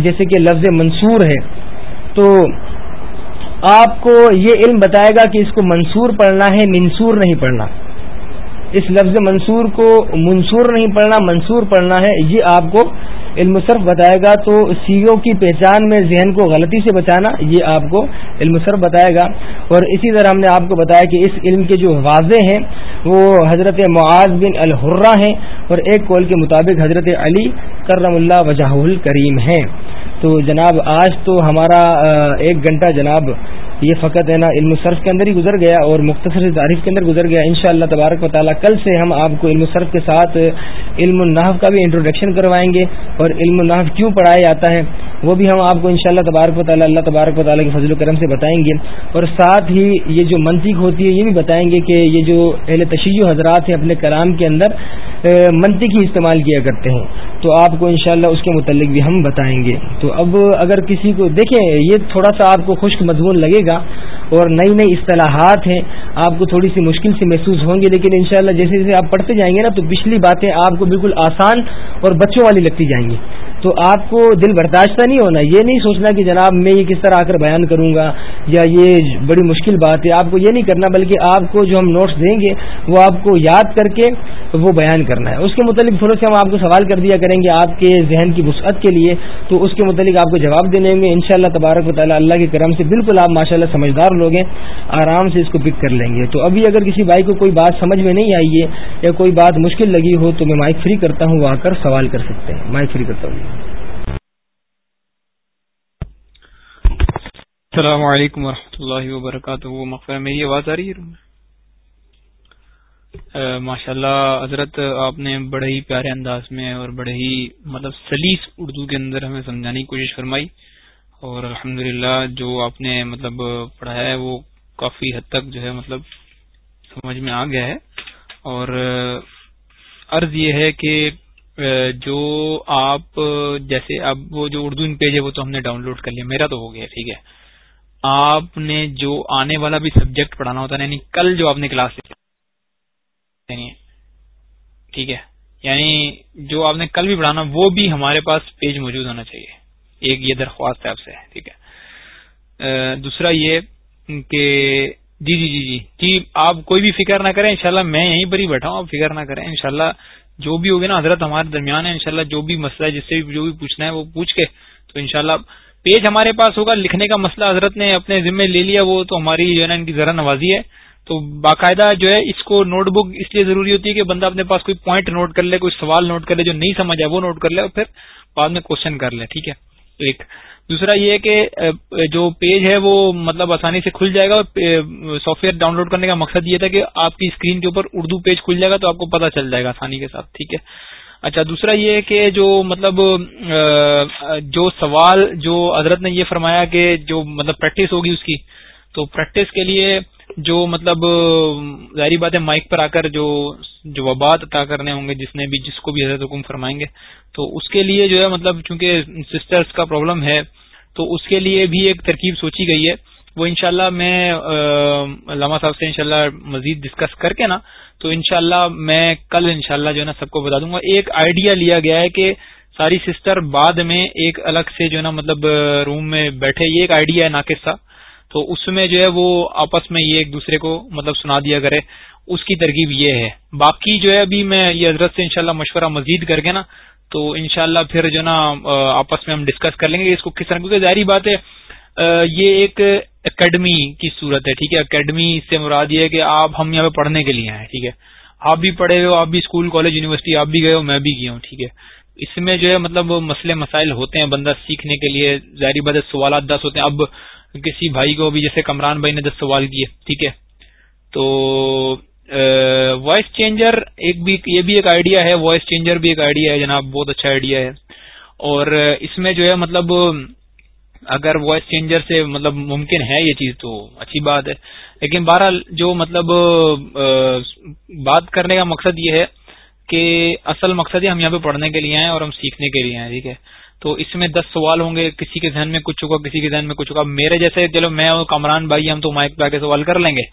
جیسے کہ لفظ منصور ہے، تو آپ کو یہ علم بتائے گا کہ اس کو منصور پڑھنا ہے، منصور نہیں پڑھنا۔ اس لفظ منصور کو منصور نہیں پڑھنا، منصور پڑھنا ہے، یہ آپ کو علم صرف بتائے گا۔ تو سیوں کی پہچان میں ذہن کو غلطی سے بچانا، یہ آپ کو علم صرف بتائے گا۔ اور اسی طرح ہم نے آپ کو بتایا کہ اس علم کے جو واضح ہیں، وہ حضرت معاذ بن الحرہ ہیں۔ اور ایک کول کے مطابق حضرت علی کرم اللہ وجہ الکریم ہیں۔ تو جناب آج تو ہمارا ایک گھنٹہ جناب یہ فقط ہے نا، علم صرف کے اندر ہی گزر گیا اور مختصر تعریف کے اندر گزر گیا۔ ان شاء اللہ تبارک و تعالیٰ کل سے ہم آپ کو علم صرف کے ساتھ، علم النحف کا بھی انٹروڈکشن کروائیں گے اور علم النحف کیوں پڑھایا جاتا ہے۔ وہ بھی ہم آپ کو ان شاء اللہ تبارک و تعالیٰ، اللہ تبارک و تعالیٰ کے فضل و کرم سے بتائیں گے۔ اور ساتھ ہی یہ جو منطق ہوتی ہے، یہ بھی بتائیں گے کہ یہ جو اہل تشیع حضرات ہیں اپنے کلام کے اندر منطق ہی استعمال کیا کرتے ہیں۔ تو آپ کو انشاءاللہ اس کے متعلق بھی ہم بتائیں گے۔ تو اب اگر کسی کو دیکھیں، یہ تھوڑا سا آپ کو خشک مضمون لگے گا اور نئی نئی اصطلاحات ہیں، آپ کو تھوڑی سی مشکل سے محسوس ہوں گی لیکن انشاءاللہ جیسے جیسے آپ پڑھتے جائیں گے نا، تو پچھلی باتیں آپ کو بالکل آسان اور بچوں والی لگتی جائیں گی۔ تو آپ کو دل برداشتہ نہیں ہونا، یہ نہیں سوچنا کہ جناب میں یہ کس طرح آ کر بیان کروں گا یا یہ بڑی مشکل بات ہے۔ آپ کو یہ نہیں کرنا، بلکہ آپ کو جو ہم نوٹس دیں گے، وہ آپ کو یاد کر کے وہ بیان کرنا ہے۔ اس کے متعلق تھوڑے سے ہم آپ کو سوال کر دیا کریں گے آپ کے ذہن کی وسعت کے لیے، تو اس کے متعلق آپ کو جواب دینے ہوں گے۔ ان شاء اللہ تبارک و تعالیٰ اللہ کے کرم سے بالکل آپ ماشاء اللہ سمجھدار لوگ ہیں، آرام سے اس کو پک کر لیں گے۔ تو ابھی اگر کسی بھائی کو کوئی بات سمجھ میں نہیں آئی ہے یا کوئی بات مشکل لگی ہو، تو میں مائک فری کرتا ہوں، وہ آ کر سوال کر سکتے ہیں۔ مائک فری کرتا ہوں۔ السلام علیکم ورحمۃ اللہ وبرکاتہ۔ مغفر میری آواز آ رہی ہے ماشاء اللہ حضرت، آپ نے بڑے ہی پیارے انداز میں اور بڑے ہی مطلب سلیس اردو کے اندر ہمیں سمجھانے کی کوشش فرمائی۔ اور الحمد جو آپ نے مطلب پڑھایا ہے، وہ کافی حد تک جو ہے مطلب سمجھ میں آ گیا ہے۔ اور عرض یہ ہے کہ جو آپ، جیسے اب وہ جو اردو پیج ہے، وہ تو ہم نے ڈاؤن لوڈ کر لیا۔ میرا تو ہو گیا ٹھیک ہے۔ آپ نے جو آنے والا بھی سبجیکٹ پڑھانا ہوتا ہے یعنی کل جو آپ نے کلاس یعنی ٹھیک ہے یعنی جو آپ نے کل بھی پڑھانا، وہ بھی ہمارے پاس پیج موجود ہونا چاہیے۔ ایک یہ درخواست ہے آپ سے، ٹھیک ہے۔ دوسرا یہ کہ جی جی جی جی جی آپ کوئی بھی فکر نہ کریں، انشاءاللہ میں یہیں پر ہی بیٹھا ہوں، آپ فکر نہ کریں، انشاءاللہ جو بھی ہوگی نا، حضرت ہمارے درمیان ہے، انشاءاللہ جو بھی مسئلہ ہے، جس سے جو بھی پوچھنا ہے، وہ پوچھ کے تو انشاءاللہ پیج ہمارے پاس ہوگا، لکھنے کا مسئلہ حضرت نے اپنے ذمے لے لیا، وہ تو ہماری جو ہے نا ان کی ذرا نوازی ہے۔ تو باقاعدہ جو ہے، اس کو نوٹ بک اس لیے ضروری ہوتی ہے کہ بندہ اپنے پاس کوئی پوائنٹ نوٹ کر لے، کوئی سوال نوٹ کر لے، جو نہیں سمجھ ہے وہ نوٹ کر لے اور پھر بعد میں کوشچن کر لے، ٹھیک ہے؟ ایک۔ دوسرا یہ کہ جو پیج ہے وہ مطلب آسانی سے کھل جائے گا سافٹ ویئر ڈاؤن لوڈ کرنے کا مقصد یہ تھا کہ آپ کی اسکرین کے اوپر اردو پیج کھل جائے گا تو آپ کو پتا چل جائے گا آسانی کے ساتھ، ٹھیک ہے؟ اچھا دوسرا یہ کہ جو مطلب جو سوال، جو حضرت نے یہ فرمایا کہ جو مطلب پریکٹس ہوگی اس کی، تو پریکٹس کے لیے جو مطلب ظاہری بات ہے مائک پر آ کر جو جوابات عطا کرنے ہوں گے، جس نے بھی، جس کو بھی حضرت حکم فرمائیں گے، تو اس کے لیے جو ہے مطلب چونکہ سسٹرز کا پرابلم ہے، تو اس کے لیے بھی ایک ترکیب سوچی گئی ہے۔ وہ انشاءاللہ میں علامہ صاحب سے انشاءاللہ مزید ڈسکس کر کے نا، تو انشاءاللہ میں کل انشاءاللہ جو ہے نا سب کو بتا دوں گا۔ ایک آئیڈیا لیا گیا ہے کہ ساری سسٹر بعد میں ایک الگ سے جو ہے نا مطلب روم میں بیٹھے، یہ ایک آئیڈیا ہے ناقص سا۔ تو اس میں جو ہے وہ آپس میں یہ ایک دوسرے کو مطلب سنا دیا کرے۔ اس کی ترکیب یہ ہے۔ باقی جو ہے ابھی میں یہ حضرت سے انشاءاللہ مشورہ مزید کر کے نا، تو انشاءاللہ پھر جو نا آپس میں ہم ڈسکس کر لیں گے اس کو کس طرح، کیونکہ ظاہری بات ہے یہ ایک اکیڈمی کی صورت ہے، ٹھیک ہے؟ اکیڈمی سے مراد یہ ہے کہ آپ ہم یہاں پہ پڑھنے کے لیے ہیں ٹھیک ہے؟ آپ بھی پڑھے ہو، آپ بھی اسکول کالج یونیورسٹی آپ بھی گئے ہو، میں بھی گیا ہوں، ٹھیک ہے؟ اس میں جو ہے مطلب مسئلے، مسائل ہوتے ہیں بندہ سیکھنے کے لیے، ظاہری بات سوالات دس ہوتے ہیں۔ اب کسی بھائی کو بھی، جیسے کمران بھائی نے دس سوال کیے، ٹھیک ہے؟ تو وائس چینجر ایک بھی، یہ بھی ایک آئیڈیا ہے وائس چینجر بھی ایک آئیڈیا ہے، جناب، بہت اچھا آئیڈیا ہے۔ اور اس میں جو ہے مطلب اگر وائس چینجر سے مطلب ممکن ہے یہ چیز تو اچھی بات ہے۔ لیکن بہرحال جو مطلب بات کرنے کا مقصد یہ ہے کہ اصل مقصد ہے ہم یہاں پہ پڑھنے کے لیے ہیں اور ہم سیکھنے کے لیے ہیں ٹھیک ہے؟ تو اس میں دس سوال ہوں گے، کسی کے ذہن میں کچھ ہوگا، کسی کے ذہن میں کچھ ہوگا۔ میرے جیسے چلو میں اور کمران بھائی ہم تو مائک پہ آ کے سوال کر لیں گے،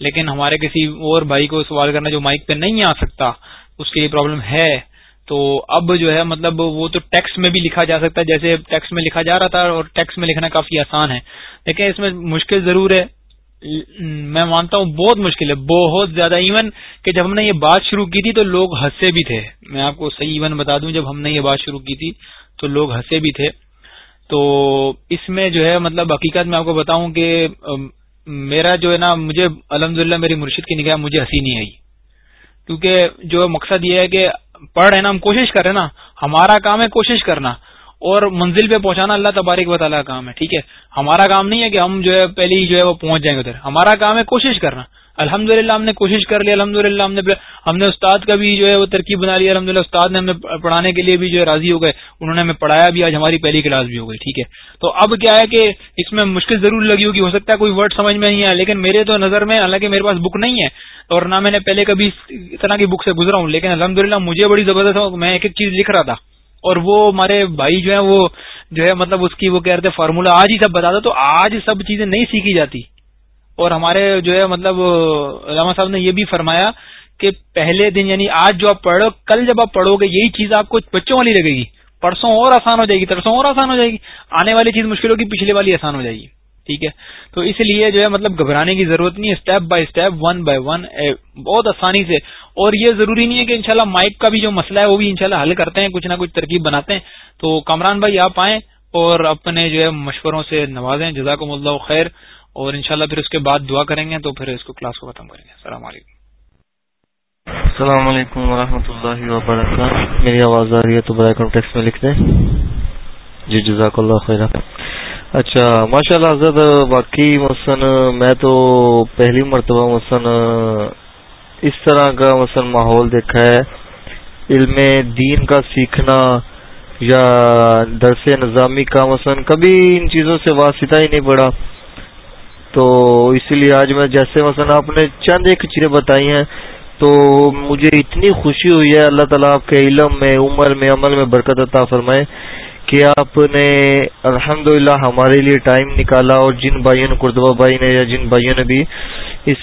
لیکن ہمارے کسی اور بھائی کو سوال کرنا جو مائک پہ نہیں آ سکتا، اس کے لیے پرابلم ہے۔ تو اب جو ہے مطلب وہ تو ٹیکس میں بھی لکھا جا سکتا ہے، جیسے ٹیکس میں لکھا جا رہا تھا اور ٹیکس میں لکھنا کافی آسان ہے۔ لیکن اس میں مشکل ضرور ہے۔ میں مانتا ہوں بہت مشکل ہے۔ بہت زیادہ ایون کہ جب ہم نے یہ بات شروع کی تھی تو لوگ ہنسے بھی تھے۔ میں آپ کو صحیح ایون بتا دوں، جب ہم نے یہ بات شروع کی تھی تو لوگ ہنسے بھی تھے۔ تو اس میں جو ہے مطلب حقیقت میں آپ کو بتاؤں کہ میرا جو ہے نا، مجھے الحمد میری مرشد کی نگاہ مجھے ہنسی نہیں آئی۔ کیونکہ جو مقصد یہ ہے کہ پڑھ رہے نا، ہم کوشش کریں نا، ہمارا کام ہے کوشش کرنا، اور منزل پہ پہنچانا اللہ تبارک و تعالیٰ کا کام ہے، ٹھیک ہے؟ ہمارا کام نہیں ہے کہ ہم جو ہے پہلے ہی جو ہے وہ پہنچ جائیں گے ادھر، ہمارا کام ہے کوشش کرنا۔ الحمد ہم نے کوشش کر لی الحمد ہم نے ہم نے استاد کا بھی جو ہے وہ ترکیب بنا لی الحمد للہ استاد نے ہمیں پڑھانے کے لیے بھی جو ہے راضی ہو گئے، انہوں نے ہمیں پڑھایا بھی، آج ہماری پہلی کلاس بھی ہو گئی، ٹھیک ہے۔ تو اب کیا ہے کہ اس میں مشکل ضرور لگی ہوگی، ہو سکتا ہے کوئی ورڈ سمجھ میں نہیں آیا لیکن میرے تو نظر میں، حالانکہ میرے پاس بک نہیں ہے، اور نہ میں نے پہلے کبھی اس طرح کی بک سے گزرا ہوں، لیکن الحمد مجھے بڑی زبردست میں ایک ایک چیز لکھ رہا تھا۔ اور وہ ہمارے بھائی جو ہے وہ جو ہے مطلب اس کی وہ کہہ رہے تھے فارمولا آج ہی سب بتا دو، تو آج سب چیزیں نہیں سیکھی جاتی۔ اور ہمارے جو ہے مطلب علامہ صاحب نے یہ بھی فرمایا کہ پہلے دن یعنی آج جو آپ پڑھو، کل جب آپ پڑھو گے، یہی چیز آپ کو بچوں والی لگے گی۔ پرسوں اور آسان ہو جائے گی، ترسوں اور آسان ہو جائے گی۔ آنے والی چیز مشکل ہوگی پچھلے والی آسان ہو جائے گی۔ ٹھیک ہے؟ تو اس لیے جو ہے مطلب گھبرانے کی ضرورت نہیں ہے step by step one by one بہت آسانی سے۔ اور یہ ضروری نہیں ہے کہ انشاءاللہ مائک کا بھی جو مسئلہ ہے، وہ بھی انشاءاللہ حل کرتے ہیں، کچھ نہ کچھ ترکیب بناتے ہیں۔ تو کامران بھائی، آپ آئیں اور اپنے جو ہے مشوروں سے نوازیں۔ جزاکم اللہ خیر۔ اور انشاءاللہ پھر اس کے بعد دعا کریں گے تو پھر اس کو کلاس کو ختم کریں گے۔ السلام علیکم۔ السلام علیکم ورحمۃ اللہ وبرکاتہ۔ میری آواز آ رہی ہے تو برائے کانٹیکس میں لکھ دیں۔ جی جزاک اللہ خیر اچھا ماشاء اللہ حضرت باقی مثلاً میں تو پہلی مرتبہ مثلاً اس طرح کا مثلاً ماحول دیکھا ہے۔ علم دین کا سیکھنا یا درس نظامی کا مثلاً کبھی ان چیزوں سے واسطہ ہی نہیں پڑا۔ تو اسی لیے آج میں جیسے مثلا آپ نے چند ایک چیزیں بتائی ہیں، تو مجھے اتنی خوشی ہوئی ہے، اللہ تعالیٰ آپ کے علم میں، عمر میں، عمل میں برکت عطا فرمائے کہ آپ نے الحمد ہمارے لیے ٹائم نکالا اور جن بھائیوں نے قرطبہ بھائی نے یا جن بھائیوں نے بھی اس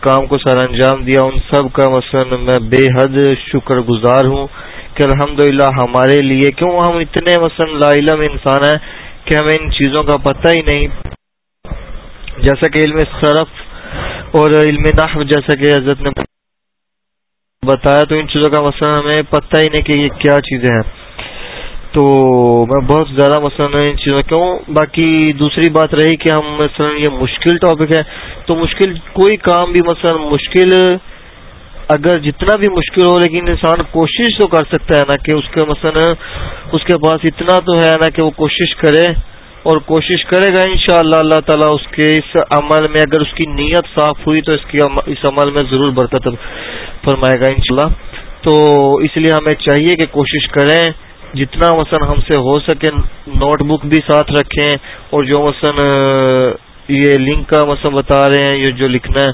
کام کو سر انجام دیا، ان سب کا مثلا میں بے حد شکر گزار ہوں کہ الحمد ہمارے لیے، کیوں ہم اتنے مثلا لا علم انسان ہیں کہ ہمیں ان چیزوں کا پتہ ہی نہیں۔ جیسا کہ علم صرف اور علم نحو جیسا کہ حضرت نے بتایا، تو ان چیزوں کا مثلا ہمیں پتہ ہی نہیں کہ یہ کیا چیزیں ہیں۔ تو میں بہت زیادہ مثلا ان چیزوں کیوں؟ باقی دوسری بات رہی کہ ہم مثلا یہ مشکل ٹاپک ہے، تو مشکل کوئی کام بھی مثلا مشکل اگر جتنا بھی مشکل ہو، لیکن انسان کوشش تو کر سکتا ہے نا کہ اس کے مثلا اس کے پاس اتنا تو ہے نا کہ وہ کوشش کرے۔ اور کوشش کرے گا انشاءاللہ اللہ اللہ تعالیٰ اس کے اس عمل میں، اگر اس کی نیت صاف ہوئی تو اس کی اس عمل میں ضرور برکت فرمائے گا انشاءاللہ۔ تو اس لیے ہمیں چاہیے کہ کوشش کریں، جتنا مثلا ہم سے ہو سکے نوٹ بک بھی ساتھ رکھیں۔ اور جو مثلا یہ لنک کا مثلا بتا رہے ہیں، یہ جو لکھنا ہے،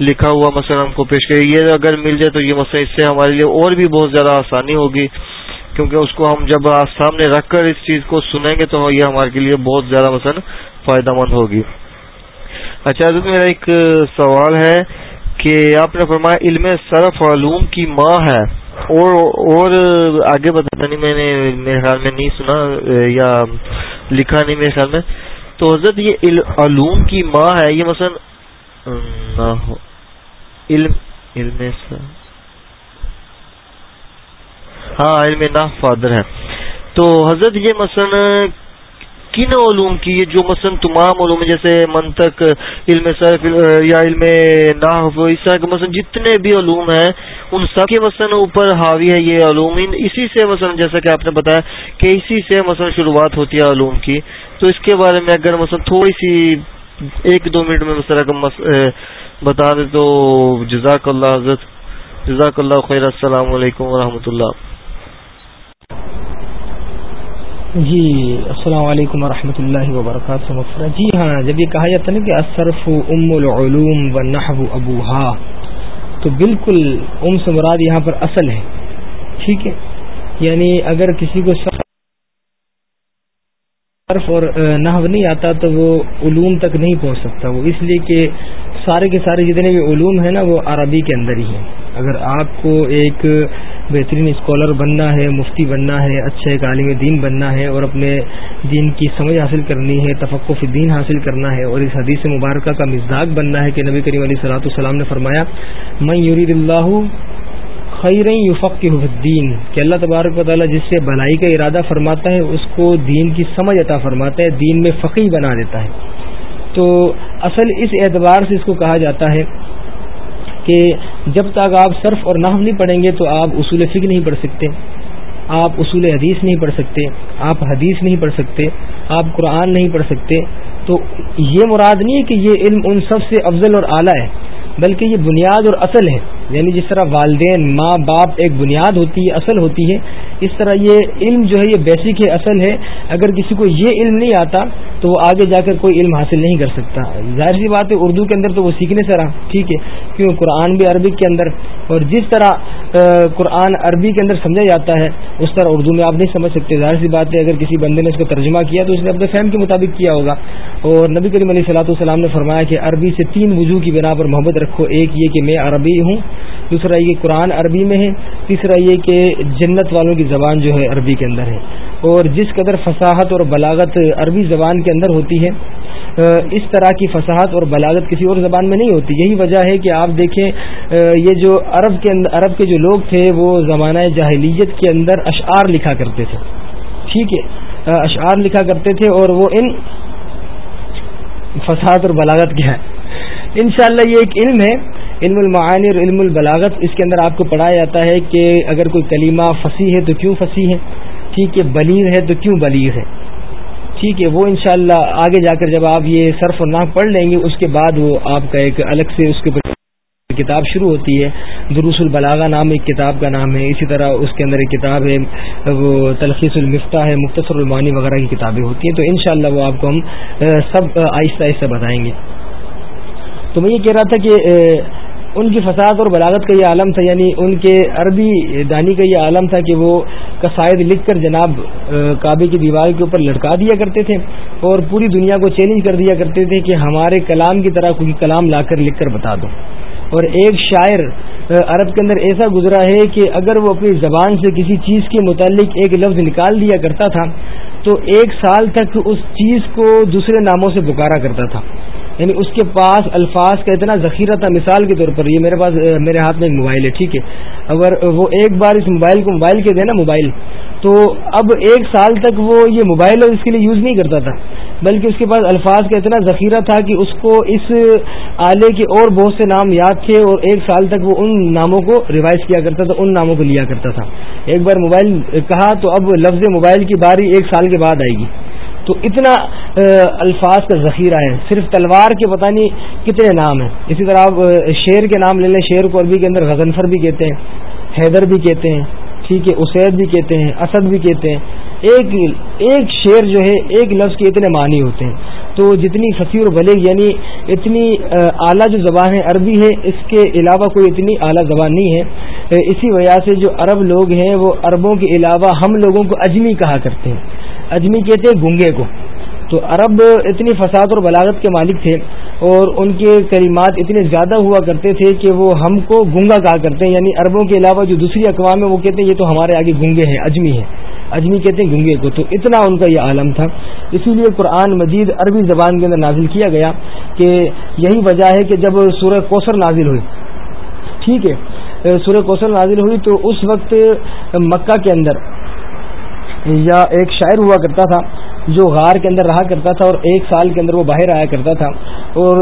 لکھا ہوا مثلا ہم کو پیش کرے یہ اگر مل جائے تو یہ مثلا اس سے ہمارے لیے اور بھی بہت زیادہ آسانی ہوگی۔ کیونکہ اس کو ہم جب سامنے رکھ کر اس چیز کو سنیں گے تو یہ ہمارے لیے بہت زیادہ مثلا فائدہ مند ہوگی۔ اچھا حضرت، میرا ایک سوال ہے کہ آپ نے فرمایا علم صرف علوم کی ماں ہے اور اور آگے بتا نہیں، میں نے میرے خیال میں نہیں سنا، یا لکھا نہیں میرے خیال میں۔ تو حضرت، یہ علوم کی ماں ہے، یہ مثلا علم علم ہاں علم نا فادر ہے۔ تو حضرت یہ مثلا کن علوم کی جو مثلا تمام علوم جیسے منطق، علم صرف، یا علم ناف اس طرح کے مثلا جتنے بھی علوم ہیں، ان سب کے مثلا اوپر حاوی ہے یہ علوم۔ اسی سے مثلا جیسا کہ آپ نے بتایا کہ اسی سے مثلا شروعات ہوتی ہے علوم کی۔ تو اس کے بارے میں اگر مثلا تھوڑی سی ایک دو منٹ میں مثلا بتا دیں تو جزاک اللہ، حضرت، جزاک اللہ خیر، السلام علیکم ورحمۃ اللہ۔ جی السلام علیکم ورحمۃ اللہ وبرکاتہ جی ہاں جب یہ کہا جاتا نا کہ اصرف ام العلوم و نحو ابوہا، تو بالکل ام سے مراد یہاں پر اصل ہے۔ ٹھیک ہے؟ یعنی اگر کسی کو صرف اور نحو نہیں آتا تو وہ علوم تک نہیں پہنچ سکتا۔ وہ اس لیے کہ سارے کے سارے جتنے بھی علوم ہیں نا، وہ عربی کے اندر ہی ہیں۔ اگر آپ کو ایک بہترین اسکالر بننا ہے، مفتی بننا ہے اچھا ایک عالم دین بننا ہے اور اپنے دین کی سمجھ حاصل کرنی ہے تفقف دین حاصل کرنا ہے اور اس حدیث مبارکہ کا مزاق بننا ہے کہ نبی کریم علیہ صلاحت السلام نے فرمایا میں یورید اللہ خیر یوفق الدین کہ اللہ تبارک و تعالیٰ جس سے بھلائی کا ارادہ فرماتا ہے، اس کو دین کی سمجھ عطا فرماتا ہے، دین میں فقی بنا دیتا ہے۔ تو اصل اس اعتبار سے اس کو کہا جاتا ہے کہ جب تک آپ صرف اور نحو نہیں پڑھیں گے تو آپ اصول فکر نہیں پڑھ سکتے، آپ اصول حدیث نہیں پڑھ سکتے، آپ حدیث نہیں پڑھ سکتے، آپ قرآن نہیں پڑھ سکتے۔ تو یہ مراد نہیں ہے کہ یہ علم ان سب سے افضل اور اعلیٰ ہے، بلکہ یہ بنیاد اور اصل ہے۔ یعنی جس طرح والدین ماں باپ ایک بنیاد ہوتی ہے، اصل ہوتی ہے، اس طرح یہ علم جو ہے، یہ بیسک ہے، اصل ہے۔ اگر کسی کو یہ علم نہیں آتا، تو وہ آگے جا کر کوئی علم حاصل نہیں کر سکتا۔ ظاہر سی بات ہے، اردو کے اندر تو وہ سیکھنے سے رہا، ٹھیک ہے۔ کیوں؟ قرآن بھی عربک کے اندر اور جس طرح قرآن عربی کے اندر سمجھا جاتا ہے، اس طرح اردو میں آپ نہیں سمجھ سکتے۔ ظاہر سی بات ہے، اگر کسی بندے نے اس کا ترجمہ کیا تو اس نے اپنے فہم کے مطابق کیا ہوگا۔ اور نبی کریم علیہ صلاح السلام نے فرمایا کہ عربی سے تین وضو کی بنا پر محبت رکھو۔ ایک یہ کہ میں عربی ہوں، دوسرا یہ قرآن عربی میں ہے، تیسرا یہ کہ جنت والوں کی زبان جو ہے عربی کے اندر ہے۔ اور جس قدر فصاحت اور بلاغت عربی زبان کے اندر ہوتی ہے اس طرح کی فصاحت اور بلاغت کسی اور زبان میں نہیں ہوتی۔ یہی وجہ ہے کہ آپ دیکھیں یہ جو عرب کے اندر عرب کے جو لوگ تھے، وہ زمانہ جاہلیت کے اندر اشعار لکھا کرتے تھے۔ ٹھیک ہے اشعار لکھا کرتے تھے اور وہ ان فساد اور بلاغت کیا ہے انشاءاللہ یہ ایک علم ہے، علم المعانی اور علم البلاغت۔ اس کے اندر آپ کو پڑھایا جاتا ہے کہ اگر کوئی کلمہ فصیح ہے تو کیوں فصیح ہے؟ ٹھیک ہے بلیر ہے تو کیوں بلیر ہے؟ ٹھیک ہے، وہ انشاءاللہ آگے جا کر جب آپ یہ صرف اور ناک پڑھ لیں گے، اس کے بعد وہ آپ کا ایک الگ سے اس کے کتاب شروع ہوتی ہے۔ دروس البلاغا نام ایک کتاب کا نام ہے۔ اسی طرح اس کے اندر ایک کتاب ہے، وہ تلخیص المفتہ ہے، مختصر المانی وغیرہ کی کتابیں ہوتی ہیں۔ تو انشاءاللہ وہ آپ کو ہم سب آہستہ آہستہ بتائیں گے۔ تو میں یہ کہہ رہا تھا کہ ان کی فساد اور بلاغت کا یہ عالم تھا یعنی ان کے عربی دانی کا یہ عالم تھا کہ وہ قصائد لکھ کر جناب کعبے کی دیوار کے اوپر لٹکا دیا کرتے تھے اور پوری دنیا کو چیلنج کر دیا کرتے تھے کہ ہمارے کلام کی طرح کوئی کلام لا کر لکھ کر بتا دو۔ اور ایک شاعر عرب کے اندر ایسا گزرا ہے کہ اگر وہ اپنی زبان سے کسی چیز کے متعلق ایک لفظ نکال دیا کرتا تھا، تو ایک سال تک اس چیز کو دوسرے ناموں سے پکارا کرتا تھا۔ یعنی اس کے پاس الفاظ کا اتنا ذخیرہ تھا، مثال کے طور پر، یہ میرے پاس میرے ہاتھ میں ایک موبائل ہے، ٹھیک ہے۔ اگر وہ ایک بار اس موبائل کو موبائل کے دے نا، موبائل، تو اب ایک سال تک وہ یہ موبائل اس کے لیے یوز نہیں کرتا تھا، بلکہ اس کے پاس الفاظ کا اتنا ذخیرہ تھا کہ اس کو اس آلے کے اور بہت سے نام یاد تھے اور ایک سال تک وہ ان ناموں کو ریوائز کیا کرتا تھا، ان ناموں کو لیا کرتا تھا۔ ایک بار موبائل کہا تو اب لفظ موبائل کی باری ایک سال کے بعد آئے گی۔ تو اتنا الفاظ کا ذخیرہ ہے۔ صرف تلوار کے پتہ نہیں کتنے نام ہیں۔ اسی طرح آپ شیر کے نام لے لیں۔ شیر کو عربی کے اندر غزنفر بھی کہتے ہیں، حیدر بھی کہتے ہیں، ٹھیک ہے، اسید بھی کہتے ہیں، اسد بھی کہتے ہیں۔ ایک ایک شیر جو ہے، ایک لفظ کے اتنے معنی ہوتے ہیں۔ تو جتنی فصیح اور بلغ یعنی اتنی اعلیٰ جو زبان ہے، عربی ہے، اس کے علاوہ کوئی اتنی اعلیٰ زبان نہیں ہے۔ اسی وجہ سے جو عرب لوگ ہیں، وہ عربوں کے علاوہ ہم لوگوں کو اجمی کہا کرتے ہیں۔ اجمی کہتے ہیں گنگے کو۔ تو عرب اتنی فساد اور بلاغت کے مالک تھے اور ان کے کریمات اتنے زیادہ ہوا کرتے تھے کہ وہ ہم کو گنگا کہا کرتے ہیں۔ یعنی عربوں کے علاوہ جو دوسری اقوام ہے وہ کہتے ہیں یہ تو ہمارے آگے گنگے ہیں، اجمی ہیں۔ اجمی کہتے ہیں گنگے کو۔ تو اتنا ان کا یہ عالم تھا۔ اسی لیے قرآن مجید عربی زبان کے اندر نازل کیا گیا کہ یہی وجہ ہے کہ جب سورہ کوثر نازل ہوئی، ٹھیک ہے، سورہ کوثر نازل ہوئی تو اس وقت مکہ کے اندر یا ایک شاعر ہوا کرتا تھا جو غار کے اندر رہا کرتا تھا اور ایک سال کے اندر وہ باہر آیا کرتا تھا اور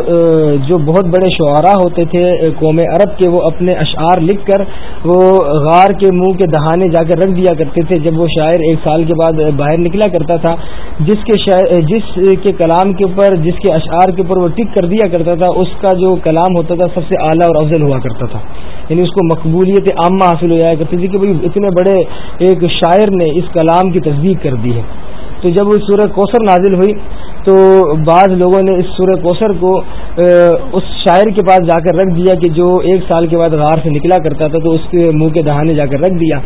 جو بہت بڑے شعراء ہوتے تھے قوم عرب کے، وہ اپنے اشعار لکھ کر وہ غار کے منہ کے دہانے جا کر رکھ دیا کرتے تھے۔ جب وہ شاعر ایک سال کے بعد باہر نکلا کرتا تھا، جس کے جس کے کلام کے اوپر، جس کے اشعار کے اوپر وہ ٹک کر دیا کرتا تھا، اس کا جو کلام ہوتا تھا، سب سے اعلیٰ اور افضل ہوا کرتا تھا۔ یعنی اس کو مقبولیت عامہ حاصل ہو جایا کرتی تھی کہ بھائی اتنے بڑے ایک شاعر نے اس کلام کی تصدیق کر دی ہے۔ تو جب وہ سورہ کوثر نازل ہوئی تو بعض لوگوں نے اس سورہ کوثر کو اس شاعر کے پاس جا کر رکھ دیا کہ جو ایک سال کے بعد غار سے نکلا کرتا تھا تو اس کے منہ کے دہانے جا کر رکھ دیا۔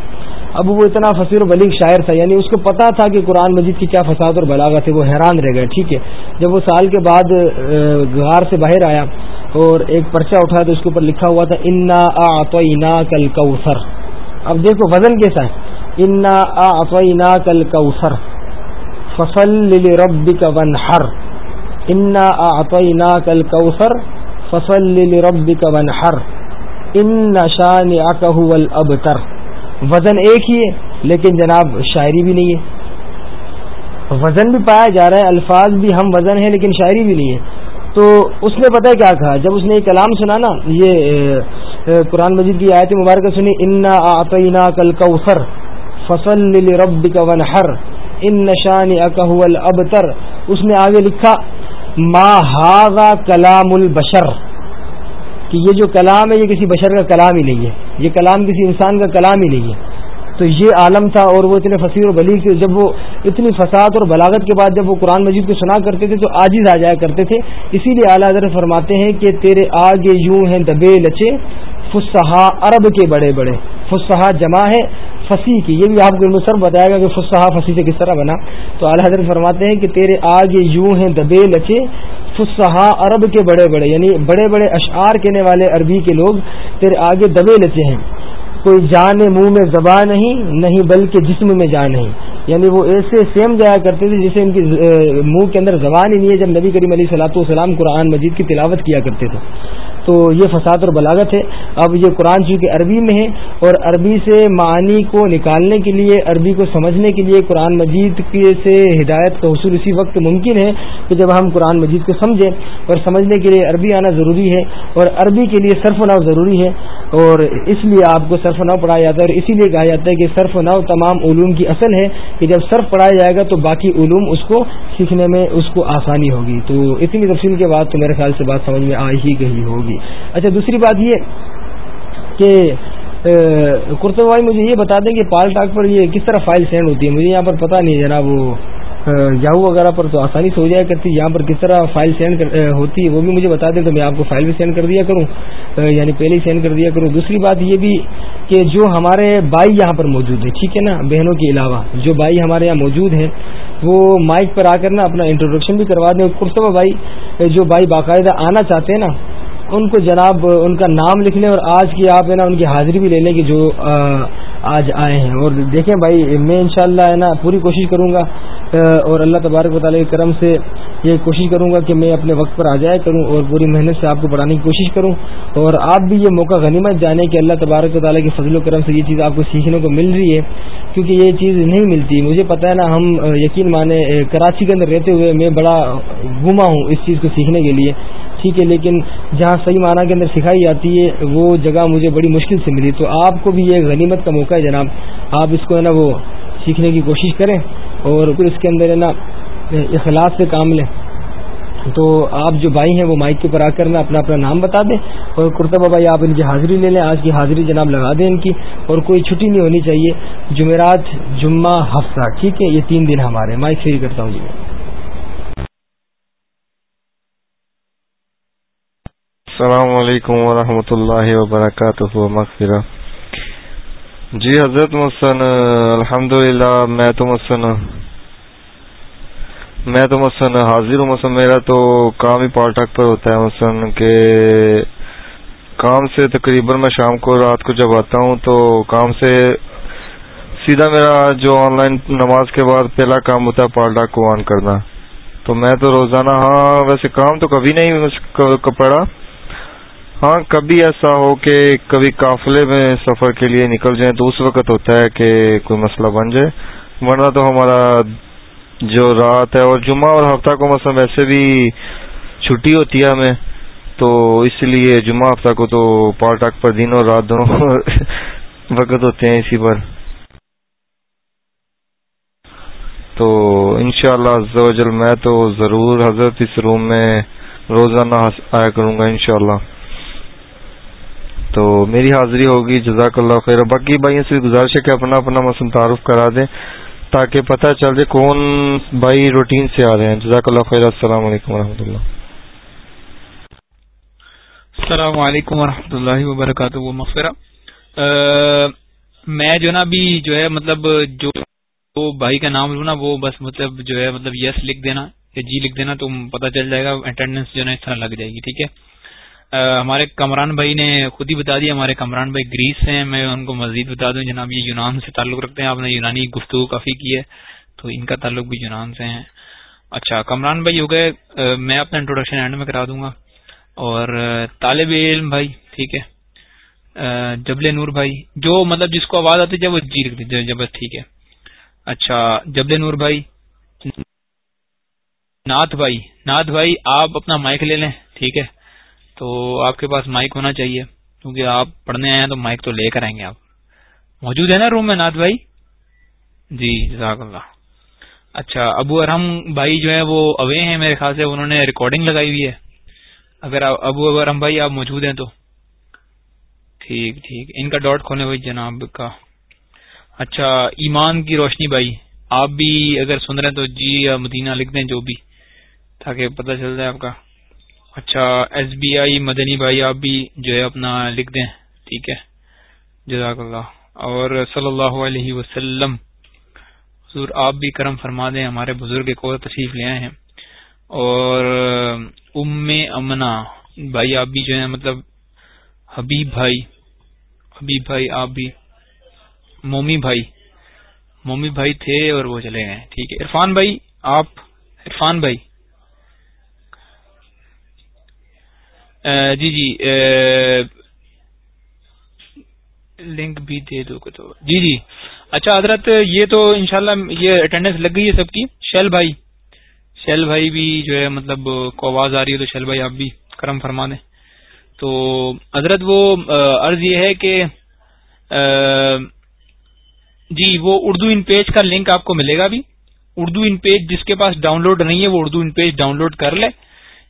اب وہ اتنا فصیر و بلیغ شاعر تھا یعنی اس کو پتا تھا کہ قرآن مجید کی کیا فساد اور بلاغت ہے، وہ حیران رہ گئے، ٹھیک ہے۔ جب وہ سال کے بعد غار سے باہر آیا اور ایک پرچہ اٹھا تو اس کے اوپر لکھا ہوا تھا، انا آنا کل کوثر اب دیکھو وزن کیسا ہے۔ انا آنا کل کوثر فصل رب کا ون ہر انا آنا کل کوثر فصل رب کا ون ہر ان نشان ابتر وزن ایک ہی ہے، لیکن جناب شاعری بھی نہیں ہے. وزن بھی پایا جا رہا ہے، الفاظ بھی ہم وزن ہیں، لیکن شاعری بھی نہیں ہے. تو اس نے پتہ کیا کہا؟ جب اس نے یہ کلام سنا نا، یہ قرآن مجید کی آیت مبارکہ سنی انا آئینہ کل کوثر فصل رب کا ون ہر ان نشان اکہول ابتر اس نے آگے لکھا، ما ہاغا کلام البشر کہ یہ جو کلام ہے، یہ کسی بشر کا کلام ہی نہیں ہے، یہ کلام کسی انسان کا کلام ہی نہیں ہے۔ تو یہ عالم تھا اور وہ اتنے فصیر و بلی کے جب وہ اتنی فساد اور بلاغت کے بعد جب وہ قرآن مجید کو سنا کرتے تھے تو آجز آ جایا کرتے تھے۔ اسی لیے اعلیٰ حضرت فرماتے ہیں کہ تیرے آگے یوں ہیں دبے لچے فسحا عرب کے بڑے بڑے فسحا جمع ہے۔ فصیح کی، یہ بھی آپ کو سر بتائے گا کہ فسحا فصیح سے کس طرح بنا۔ تو اعلیٰ حضرت فرماتے ہیں کہ تیرے آگے یوں ہیں دبے لچے فسحا عرب کے بڑے بڑے یعنی بڑے بڑے اشعار کہنے والے عربی کے لوگ تیرے آگے دبے لچے ہیں۔ کوئی جان منہ میں زبان نہیں نہیں بلکہ جسم میں جان نہیں۔ یعنی وہ ایسے سیم جایا کرتے تھے جسے ان کی منہ کے اندر زبان ہی نہیں ہے جب نبی کریم علیہ صلاحت والسلام قرآن مجید کی تلاوت کیا کرتے تھے۔ تو یہ فساد اور بلاغت ہے۔ اب یہ قرآن جی چونکہ عربی میں ہے اور عربی سے معنی کو نکالنے کے لیے، عربی کو سمجھنے کے لیے قرآن مجید کے سے ہدایت کا حصول اسی وقت ممکن ہے کہ جب ہم قرآن مجید کو سمجھیں۔ اور سمجھنے کے لیے عربی آنا ضروری ہے اور عربی کے لیے صرف و ضروری ہے۔ اور اس لیے آپ کو صرف نو پڑھایا جاتا ہے اور اسی لیے کہا جاتا ہے کہ صرف نو تمام علوم کی اصل ہے کہ جب صرف پڑھایا جائے گا تو باقی علوم اس کو سیکھنے میں اس کو آسانی ہوگی۔ تو اتنی تفصیل کے بعد تو میرے خیال سے بات سمجھ میں آ ہی گئی ہوگی۔ اچھا دوسری بات یہ کہ کرتے بھائی مجھے یہ بتا دیں کہ پال ٹاک پر یہ کس طرح فائل سینڈ ہوتی ہے؟ مجھے یہاں پر پتہ نہیں ہے جناب وہ یاہو وغیرہ پر تو آسانی سے ہو جایا کرتی، یہاں پر کس طرح فائل سینڈ ہوتی ہے وہ بھی مجھے بتا دیں تو میں آپ کو فائل بھی سینڈ کر دیا کروں یعنی پہلے ہی سینڈ کر دیا کروں۔ دوسری بات یہ بھی کہ جو ہمارے بھائی یہاں پر موجود ہیں، ٹھیک ہے نا، بہنوں کے علاوہ جو بھائی ہمارے یہاں موجود ہیں، وہ مائک پر آ کر نا اپنا انٹروڈکشن بھی کروا دیں۔ کرتبہ بھائی جو بھائی باقاعدہ آنا چاہتے ہیں نا، ان کو جناب ان کا نام لکھ لیں اور آج کی آپ ہے نا، ان کی حاضری بھی لے لیں کہ جو آج آئے ہیں۔ اور دیکھیں بھائی، میں انشاءاللہ ہے نا، پوری کوشش کروں گا اور اللہ تبارک و تعالیٰ کے کرم سے یہ کوشش کروں گا کہ میں اپنے وقت پر آ جایا کروں اور پوری محنت سے آپ کو پڑھانے کی کوشش کروں اور آپ بھی یہ موقع غنیمت جانے کہ اللہ تبارک و تعالیٰ کے فضل و کرم سے یہ چیز آپ کو سیکھنے کو مل رہی ہے، کیونکہ یہ چیز نہیں ملتی۔ مجھے پتہ ہے نا، ہم یقین مانے کراچی کے اندر رہتے ہوئے میں بڑا گما ہوں اس چیز کو سیکھنے کے لیے۔ ٹھیک ہے، لیکن جہاں صحیح معنی کے اندر سکھائی جاتی ہے، وہ جگہ مجھے بڑی مشکل سے ملی۔ تو آپ کو بھی یہ غنیمت کا موقع ہے جناب، آپ اس کو ہے نا وہ سیکھنے کی کوشش کریں۔ اور پھر اس کے اندر ہے نا، اخلاص سے کام لیں۔ تو آپ جو بھائی ہیں وہ مائک کے اوپر آ کر اپنا اپنا نام بتا دیں۔ اور کرتبہ بھائی جی، آپ ان کی حاضری لے لیں۔ آج کی حاضری جناب لگا دیں ان کی۔ اور کوئی چھٹی نہیں ہونی چاہیے۔ جمعرات، جمعہ، ہفتہ، ٹھیک ہے؟ یہ تین دن ہمارے۔ مائک فری کرتا ہوں جی۔ السلام علیکم ورحمۃ اللہ وبرکاتہ۔ مغفرہ۔ جی حضرت مسن الحمد للہ میں تو مسن میں تو مثلاً حاضر ہوں مثلاً میرا تو کام ہی پالٹک پر ہوتا ہے مثلاً کہ کام سے تقریباً میں شام کو رات کو جب آتا ہوں تو کام سے سیدھا میرا جو آن لائن نماز کے بعد پہلا کام ہوتا ہے پالٹاک کو آن کرنا۔ تو میں تو روزانہ ہاں ویسے کام تو کبھی نہیں پڑا ہاں کبھی ایسا ہو کہ کبھی قافلے میں سفر کے لیے نکل جائیں تو اس وقت ہوتا ہے کہ کوئی مسئلہ بن جائے۔ ورنہ تو ہمارا جو رات ہے اور جمعہ اور ہفتہ کو مثلا ویسے بھی چھٹی ہوتی ہے ہمیں، تو اس لیے جمعہ، ہفتہ کو تو پالٹاک پر دن اور رات دونوں *laughs* وقت ہوتے ہیں اسی پر۔ تو انشاءاللہ شاء اللہ میں تو ضرور حضرت اس روم میں روزانہ آیا کروں گا انشاءاللہ۔ تو میری حاضری ہوگی، جزاک اللہ خیر۔ باقی بھائیوں سے گزارش ہے کہ اپنا اپنا مسلم تعارف کرا دیں تاکہ پتہ چل جائے کون بھائی روٹین سے آ رہے ہیں۔ جزاک اللہ خیر۔ السلام علیکم ورحمۃ اللہ۔ السلام علیکم ورحمۃ اللہ وبرکاتہ مغفرہ۔ میں جو نا ابھی جو ہے مطلب جو بھائی کا نام لوں نا وہ بس مطلب جو ہے مطلب یس لکھ دینا، یا جی لکھ دینا تو پتہ چل جائے گا اٹینڈنس جو ہے اس طرح لگ جائے گی، ٹھیک ہے؟ ہمارے کمران بھائی نے خود ہی بتا دیا، ہمارے کمران بھائی گریس ہیں، میں ان کو مزید بتا دوں۔ جناب، یہ یونان سے تعلق رکھتے ہیں۔ آپ نے یونانی گفتگو کافی کی ہے، تو ان کا تعلق بھی یونان سے ہیں۔ اچھا کمران بھائی ہو گئے۔ میں اپنا انٹروڈکشن اینڈ میں کرا دوں گا۔ اور طالب علم بھائی، ٹھیک ہے۔ جبل نور بھائی، جو مطلب جس کو آواز آتی ہے وہ جی رکھ دیجیے جب ٹھیک ہے۔ اچھا جبل نور بھائی۔ ناتھ بھائی ناتھ بھائی، آپ اپنا مائک لے لیں، ٹھیک ہے۔ تو آپ کے پاس مائک ہونا چاہیے، کیونکہ آپ پڑھنے آئے ہیں تو مائک تو لے کر آئیں گے آپ۔ موجود ہے نا روم میں ناد بھائی؟ جی جزاک اللہ۔ اچھا ابو ارحم بھائی جو ہے وہ اوے ہیں میرے خیال سے، انہوں نے ریکارڈنگ لگائی ہوئی ہے۔ اگر ابو ارحم بھائی آپ موجود ہیں تو۔ ٹھیک ٹھیک۔ ان کا ڈاٹ کھونے ہوئی جناب کا۔ اچھا ایمان کی روشنی بھائی۔ آپ بھی اگر سن رہے ہیں تو جی یا مدینہ لکھ دیں جو بھی، تاکہ پتہ چل جائے آپ کا۔ اچھا ایس بی آئی مدنی بھائی، آپ بھی جو ہے اپنا لکھ دیں۔ ٹھیک ہے۔ جزاک اللہ۔ اور صلی اللہ علیہ وسلم، حضور آپ بھی کرم فرما دیں، ہمارے بزرگ کو تشریف لے آئے ہیں۔ اور ام امنا بھائی آپ بھی جو ہے مطلب حبیب بھائی حبیب بھائی آپ بھی، مومی بھائی۔ مومی بھائی تھے اور وہ چلے گئے۔ ٹھیک ہے۔ عرفان بھائی، آپ، عرفان بھائی۔ جی جی لنک بھی دے دو تو جی جی۔ اچھا حضرت، یہ تو انشاءاللہ یہ اٹینڈنس لگ گئی ہے سب کی۔ شیل بھائی۔ شیل بھائی بھی جو ہے مطلب کو آواز آ رہی ہے تو شیل بھائی آپ بھی کرم فرما دیں۔ تو حضرت، وہ عرض یہ ہے کہ جی وہ اردو ان پیج کا لنک آپ کو ملے گا بھی اردو ان پیج جس کے پاس ڈاؤن لوڈ نہیں ہے، وہ Urdu InPage download کر لے۔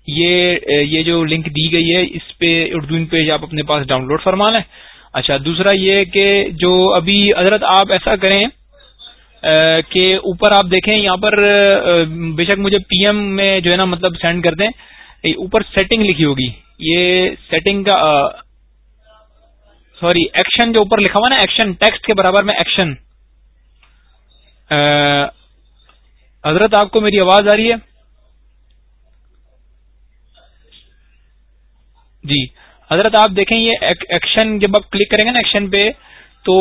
یہ یہ جو لنک دی گئی ہے، اس پہ اردو پیج آپ اپنے پاس ڈاؤن لوڈ فرما لیں۔ اچھا دوسرا یہ کہ جو ابھی حضرت آپ ایسا کریں کہ اوپر آپ دیکھیں، یہاں پر بے شک مجھے پی ایم میں جو ہے نا مطلب سینڈ کر دیں۔ اوپر سیٹنگ لکھی ہوگی۔ یہ سیٹنگ کا سوری ایکشن جو اوپر لکھا ہوا نا ایکشن ٹیکسٹ کے برابر میں ایکشن حضرت آپ کو میری آواز آ رہی ہے؟ جی۔ حضرت آپ دیکھیں یہ ایکشن جب آپ کلک کریں گے نا ایکشن پہ، تو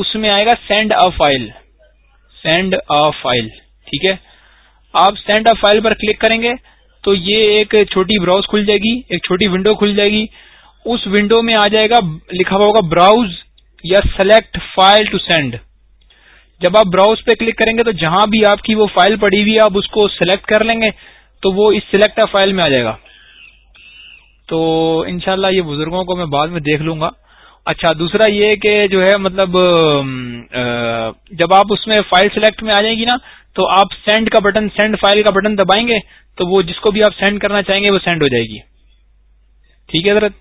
اس میں آئے گا send a file send a file ٹھیک ہے۔ آپ سینڈ اپ فائل پر کلک کریں گے، تو یہ ایک چھوٹی براؤز کھل جائے گی، ایک چھوٹی ونڈو کھل جائے گی۔ اس ونڈو میں آ جائے گا، لکھا ہوا ہوگا براؤز یا سلیکٹ فائل ٹو سینڈ جب آپ براؤز پہ کلک کریں گے، تو جہاں بھی آپ کی وہ فائل پڑی ہوئی آپ اس کو سلیکٹ کر لیں گے، تو وہ اس سلیکٹ فائل میں آ جائے گا۔ تو انشاءاللہ یہ بزرگوں کو میں بعد میں دیکھ لوں گا۔ اچھا دوسرا یہ کہ جو ہے مطلب جب آپ اس میں فائل سلیکٹ میں آ جائیں گی نا، تو آپ سینڈ کا بٹن، سینڈ فائل کا بٹن دبائیں گے، تو وہ جس کو بھی آپ سینڈ کرنا چاہیں گے، وہ سینڈ ہو جائے گی۔ ٹھیک ہے حضرت؟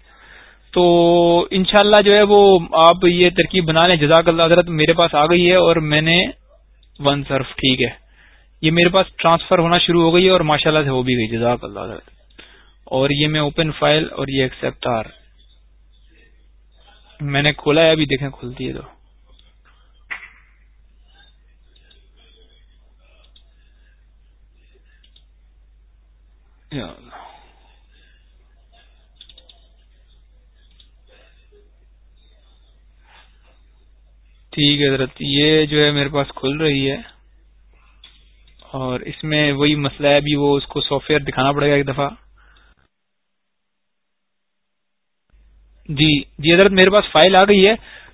تو انشاءاللہ جو ہے وہ آپ یہ ترکیب بنا لیں۔ جزاک اللہ حضرت، میرے پاس آ گئی ہے اور میں نے ون سرف ٹھیک ہے۔ یہ میرے پاس ٹرانسفر ہونا شروع ہو گئی ہے اور ماشاءاللہ سے ہو بھی گئی۔ جزاک اللہ حضرت۔ اور یہ میں اوپن فائل اور یہ ایکسپٹ آر میں نے کھولا ہے، ابھی دیکھیں، کھلتی ہے تو۔ ٹھیک ہے حضرت، یہ جو ہے میرے پاس کھل رہی ہے۔ اور اس میں وہی مسئلہ ہے، ابھی وہ اس کو سافٹ ویئر دکھانا پڑے گا ایک دفعہ۔ جی جی حضرت میرے پاس فائل آ گئی ہے،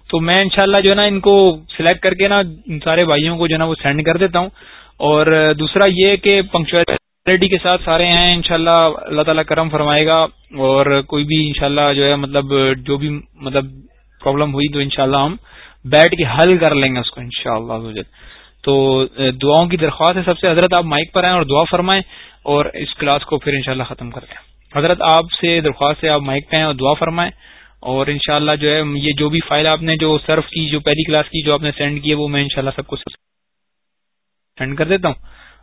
تو میں انشاءاللہ جو ہے نا ان کو سلیکٹ کر کے نا ان سارے بھائیوں کو جو ہے نا وہ سینڈ کر دیتا ہوں۔ اور دوسرا یہ کہ پنکچولیٹی کے ساتھ سارے ہیں، انشاءاللہ اللہ تعالیٰ کرم فرمائے گا۔ اور کوئی بھی انشاءاللہ جو ہے مطلب جو بھی مطلب پرابلم ہوئی تو انشاءاللہ ہم بیٹھ کے حل کر لیں گے اس کو انشاءاللہ تو دعاؤں کی درخواست ہے سب سے، حضرت آپ مائک پر آئیں اور دعا فرمائیں اور اس کلاس کو پھر انشاءاللہ ختم کر دیں حضرت آپ سے درخواست ہے آپ مائک پہ آئیں اور دعا فرمائیں۔ اور انشاءاللہ جو ہے، یہ جو بھی فائل آپ نے جو سرف کی، جو پہلی کلاس کی جو آپ نے سینڈ کی ہے، وہ میں انشاءاللہ سب کو سینڈ کر دیتا ہوں۔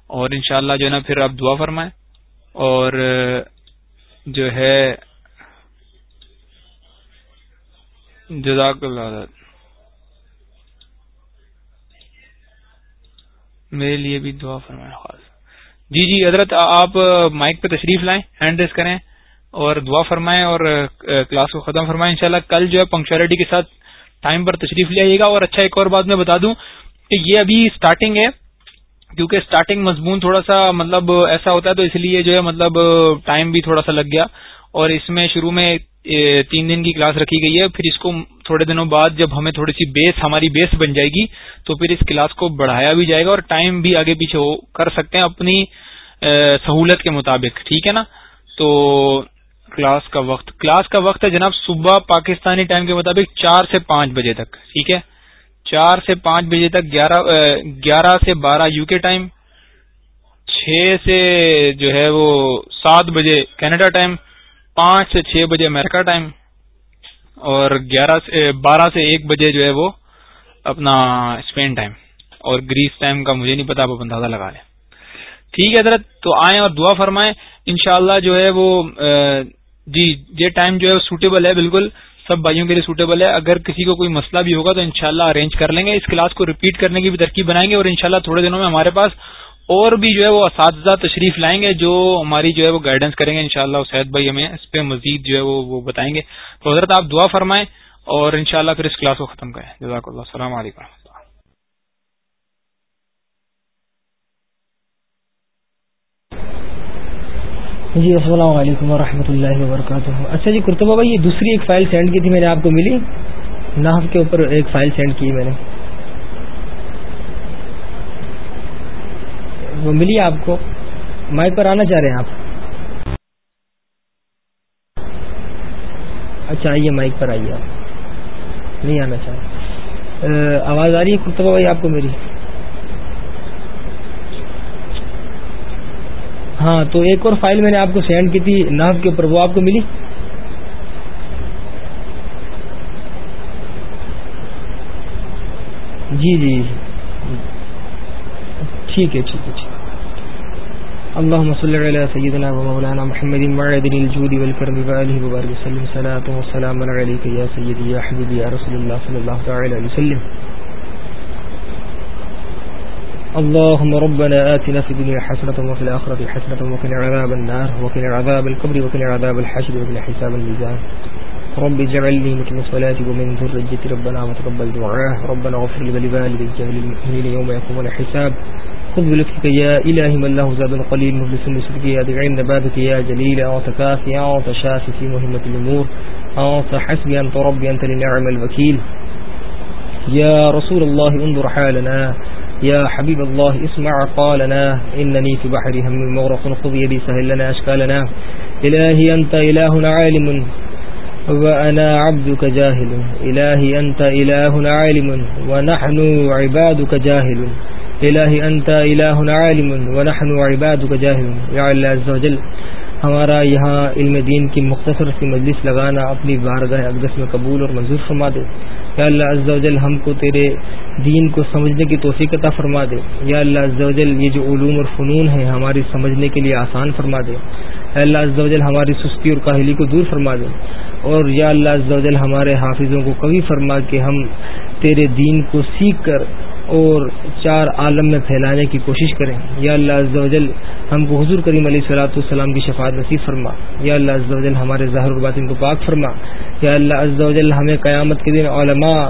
اور انشاءاللہ جو ہے نا، پھر آپ دعا فرمائیں۔ اور جو ہے، جزاک اللہ میرے لیے بھی دعا فرمائیں خاص جی جی حضرت، آپ مائک پہ تشریف لائیں ہینڈ ریس کریں۔ اور دعا فرمائیں اور کلاس کو ختم فرمائیں۔ انشاءاللہ کل جو ہے پنکچولیٹی کے ساتھ ٹائم پر تشریف لے آئیے گا۔ اور اچھا ایک اور بات میں بتا دوں کہ یہ ابھی اسٹارٹنگ ہے، کیونکہ اسٹارٹنگ مضمون تھوڑا سا مطلب ایسا ہوتا ہے، تو اس لیے جو ہے مطلب ٹائم بھی تھوڑا سا لگ گیا۔ اور اس میں شروع میں تین دن کی کلاس رکھی گئی ہے۔ پھر اس کو تھوڑے دنوں بعد جب ہمیں تھوڑی سی بیس ہماری بیس بن جائے گی، تو پھر اس کلاس کو بڑھایا بھی جائے گا اور ٹائم بھی آگے پیچھے کر سکتے ہیں اپنی سہولت کے مطابق۔ ٹھیک ہے نا؟ تو کلاس کا وقت، کلاس کا وقت ہے جناب صبح پاکستانی ٹائم کے مطابق چار سے پانچ بجے تک، ٹھیک ہے؟ چار سے پانچ بجے تک، گیارہ گیارہ سے بارہ یو کے ٹائم، چھ سے جو ہے وہ سات بجے کینیڈا ٹائم، پانچ سے چھ بجے امیرکا ٹائم، اور گیارہ سے بارہ سے ایک بجے جو ہے وہ اپنا اسپین ٹائم، اور گریس ٹائم کا مجھے نہیں پتا، آپ اندازہ لگا لیں۔ ٹھیک ہے حضرت، تو آئیں اور دعا فرمائیں، انشاءاللہ جو ہے وہ جی یہ ٹائم جو ہے سوٹیبل ہے، بالکل سب بھائیوں کے لیے سوٹیبل ہے۔ اگر کسی کو کوئی مسئلہ بھی ہوگا تو انشاءاللہ ارینج کر لیں گے۔ اس کلاس کو ریپیٹ کرنے کی بھی ترکیب بنائیں گے اور انشاءاللہ تھوڑے دنوں میں ہمارے پاس اور بھی جو ہے وہ اساتذہ تشریف لائیں گے جو ہماری جو ہے وہ گائیڈنس کریں گے۔ انشاءاللہ شاء اللہ بھائی ہمیں اس پہ مزید جو ہے وہ بتائیں گے۔ تو حضرت آپ دعا فرمائیں اور انشاءاللہ پھر اس کلاس کو ختم کریں۔ جزاک اللہ۔ السلام علیکم۔ جی السلام علیکم ورحمۃ اللہ وبرکاتہ۔ اچھا جی کرتبہ بھائی یہ دوسری ایک فائل سینڈ کی تھی، میں نے آپ کو ملی۔ ناف کے اوپر ایک فائل سینڈ کی میں نے۔ وہ ملی آپ کو۔ مائک پر آنا چاہ رہے ہیں آپ۔ اچھا آئیے مائک پر، آئیے آپ۔ نہیں آنا چاہ رہے۔ آواز آ رہی ہے کرتبہ بھائی آپ کو میری۔ ہاں تو ایک اور فائل میں نے آپ کو سینڈ کی تھی، ناف کے اوپر، وہ آپ کو ملی؟ جی جی, جی۔ ٹھیک ہے ٹھیک ہے، ٹھیک۔ اللهم صل على سيدنا ومولانا محمد معدن الجود والكرم وآله وبارك وسلم صلاة وسلام عليك يا سيدي يا حبيبي يا رسول الله صلى الله عليه وسلم۔ اللهم ربنا آتنا في الدنيا حسنة وفي الآخرة حسنة وقنا عذاب النار، وقنا عذاب القبر، وقنا عذاب الحشر وقنا حساب الميزان. رب اجعلني مقيم الصلاة ومن ذريتي ربنا وتقبل دعاء ربنا اغفر لي ولوالدي وللمؤمنين يوم يقوم الحساب. خذ بلطفك يا إلهي من له زاد قليل مخلص بصدق يا دعين بابك يا جليل. أنت كافي، أنت شافي في مهمة الأمور. أنت حسبي، أنت ربي، أنت لنعم الوكيل. يا رسول الله انظر حالنا. يا حبيب الله، اسمع قالنا. إنني في بحر هم مغرق، خذ يدي، سهل لنا أشكالنا. إلهي أنت إله عالم، وأنا عبدك جاهل. إلهي أنت إله عالم، ونحن عبادك جاهل. إلهي أنت إله عالم، ونحن عبادك جاهل. يا الله عز وجل، ہمارا یہاں علم دین کی مختصر سی مجلس لگانا اپنی بارگاہ اقدس میں قبول اور منظور فرما دے۔ یا اللہ عز و جل ہم کو تیرے دین کو سمجھنے کی توفیق عطا فرما دے۔ یا اللہ عز و جل یہ جو علوم اور فنون ہیں ہماری سمجھنے کے لیے آسان فرما دے۔ یا اللہ عز و جل ہماری سستی اور کاہلی کو دور فرما دے۔ اور یا اللہ عز و جل ہمارے حافظوں کو کبھی فرما کہ ہم تیرے دین کو سیکھ کر اور چار عالم میں پھیلانے کی کوشش کریں۔ یا اللہ عز و جل ہم کو حضور کریم علیہ صلاۃ السلام کی شفاعت نصیب فرما۔ یا اللہ عز و جل ہمارے ظاہر الباطن کو پاک فرما۔ یا اللہ عز و جل ہمیں قیامت کے دن علماء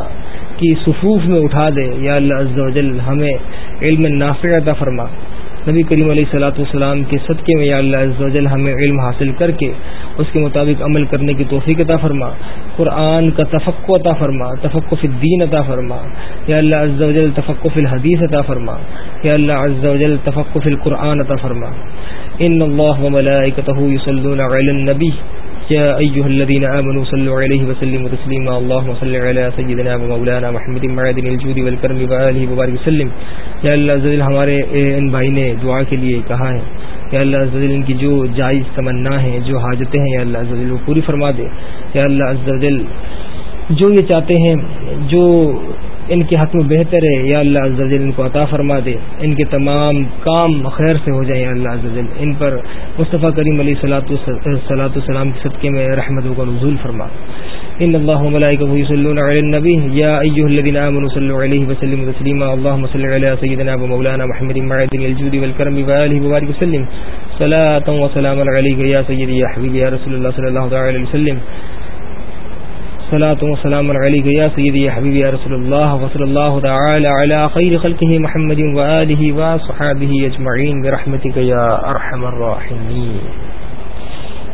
کی صفوف میں اٹھا دے۔ یا اللہ عز و جل ہمیں علم نافع عطا فرما۔ نبی کریم علیہ صلاۃ والسلام کے صدقے میں یا اللہ عز و جل ہمیں علم حاصل کر کے اس کے مطابق عمل کرنے کی توفیق عطا فرما۔ قرآن کا تفق عطا فرما تفقف الدین عطا فرما۔ یا اللہ عز و جل تفقف الحدیث عطا فرما۔ یا اللہ عز و جل تفقف القرآن عطا فرما۔ ان اللہ یصلون علی النبی۔ يا أيها الذين آمنوا صلوا عليه وسلموا تسليما اللهم صل على سيدنا ومولانا محمد معدن الجود والكرم وآله وبارك وسلم۔ یا اللہ عزوجل ہمارے ان بھائی نے دعا کے لیے کہا ہے۔ یا اللہ عزوجل ان کی جو جائز تمنا ہے جو حاجتیں ہیں، یا اللہ عزوجل وہ پوری فرما دے۔ یا اللہ عزوجل جو یہ چاہتے ہیں، جو ان کے حق میں بہتر ہے، یا اللہ عز ان کو عطا فرما دے۔ ان کے تمام کام خیر سے ہو جائیں، یا اللہ عز ان پر مصطفیٰ کریم علیہ صلاۃ صلاۃ السلام کے صدقے میں رحمتوں کا نزول فرما۔ ان اللہ ملائکہ یصلون علی النبی یا ایھا الذین آمنوا صلوا علیہ وسلموا تسلیما اللهم صل علی سیدنا و مولانا محمد معدن الجود والکرم وآلہ وبارک وسلم. صلاۃ و سلام علیک یا سیدی یا حبیبی یا رسول اللہ صلی اللہ علیہ وسلم. صلاة وسلام عليك يا سيدي يا حبيبي يا رسول الله وصلى الله تعالى على خير خلقه محمد وآله وصحابه اجمعين برحمتك يا ارحم الراحمين.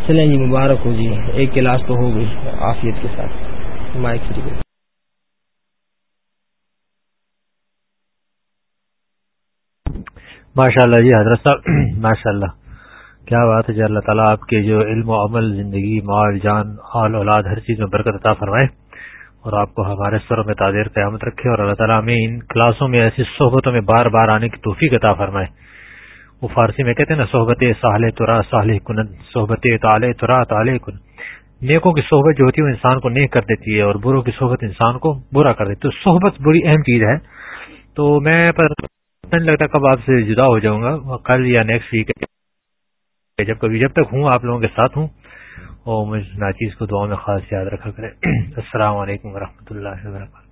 چلیں جی مبارک ہو جی۔ ایک کلاس تو ہو گئی، عافیت کے ساتھ۔ مائک فری ماشاء اللہ جی حضرت صاحب *clears throat* ماشاء اللہ کیا بات ہے جی اللہ تعالیٰ آپ کے جو علم و عمل، زندگی، مال، جان آل اولاد، ہر چیز میں برکت عطا فرمائے۔ اور آپ کو ہمارے سروں میں تعدیر قیامت رکھے۔ اور اللہ تعالیٰ ہمیں ان کلاسوں میں، ایسی صحبتوں میں بار بار آنے کی توفیق عطا فرمائے۔ وہ فارسی میں کہتے ہیں نا، صحبت ساحل ترا، صالح کن صحبت تال ترا تال کن نیکوں کی صحبت جو ہوتی ہے وہ انسان کو نیک کر دیتی ہے اور بروں کی صحبت انسان کو برا کر دیتی ہے۔ تو صحبت بڑی اہم چیز ہے۔ تو میں نہیں لگتا کب آپ سے جدا ہو جاؤں گا، کل یا نیکسٹ ویک جب کبھی جب تک ہوں، آپ لوگوں کے ساتھ ہوں۔ اور مجھ ناچیز کو دعاؤں میں خاص یاد رکھا کرے *clears throat* السلام علیکم ورحمۃ اللہ وبرکاتہ۔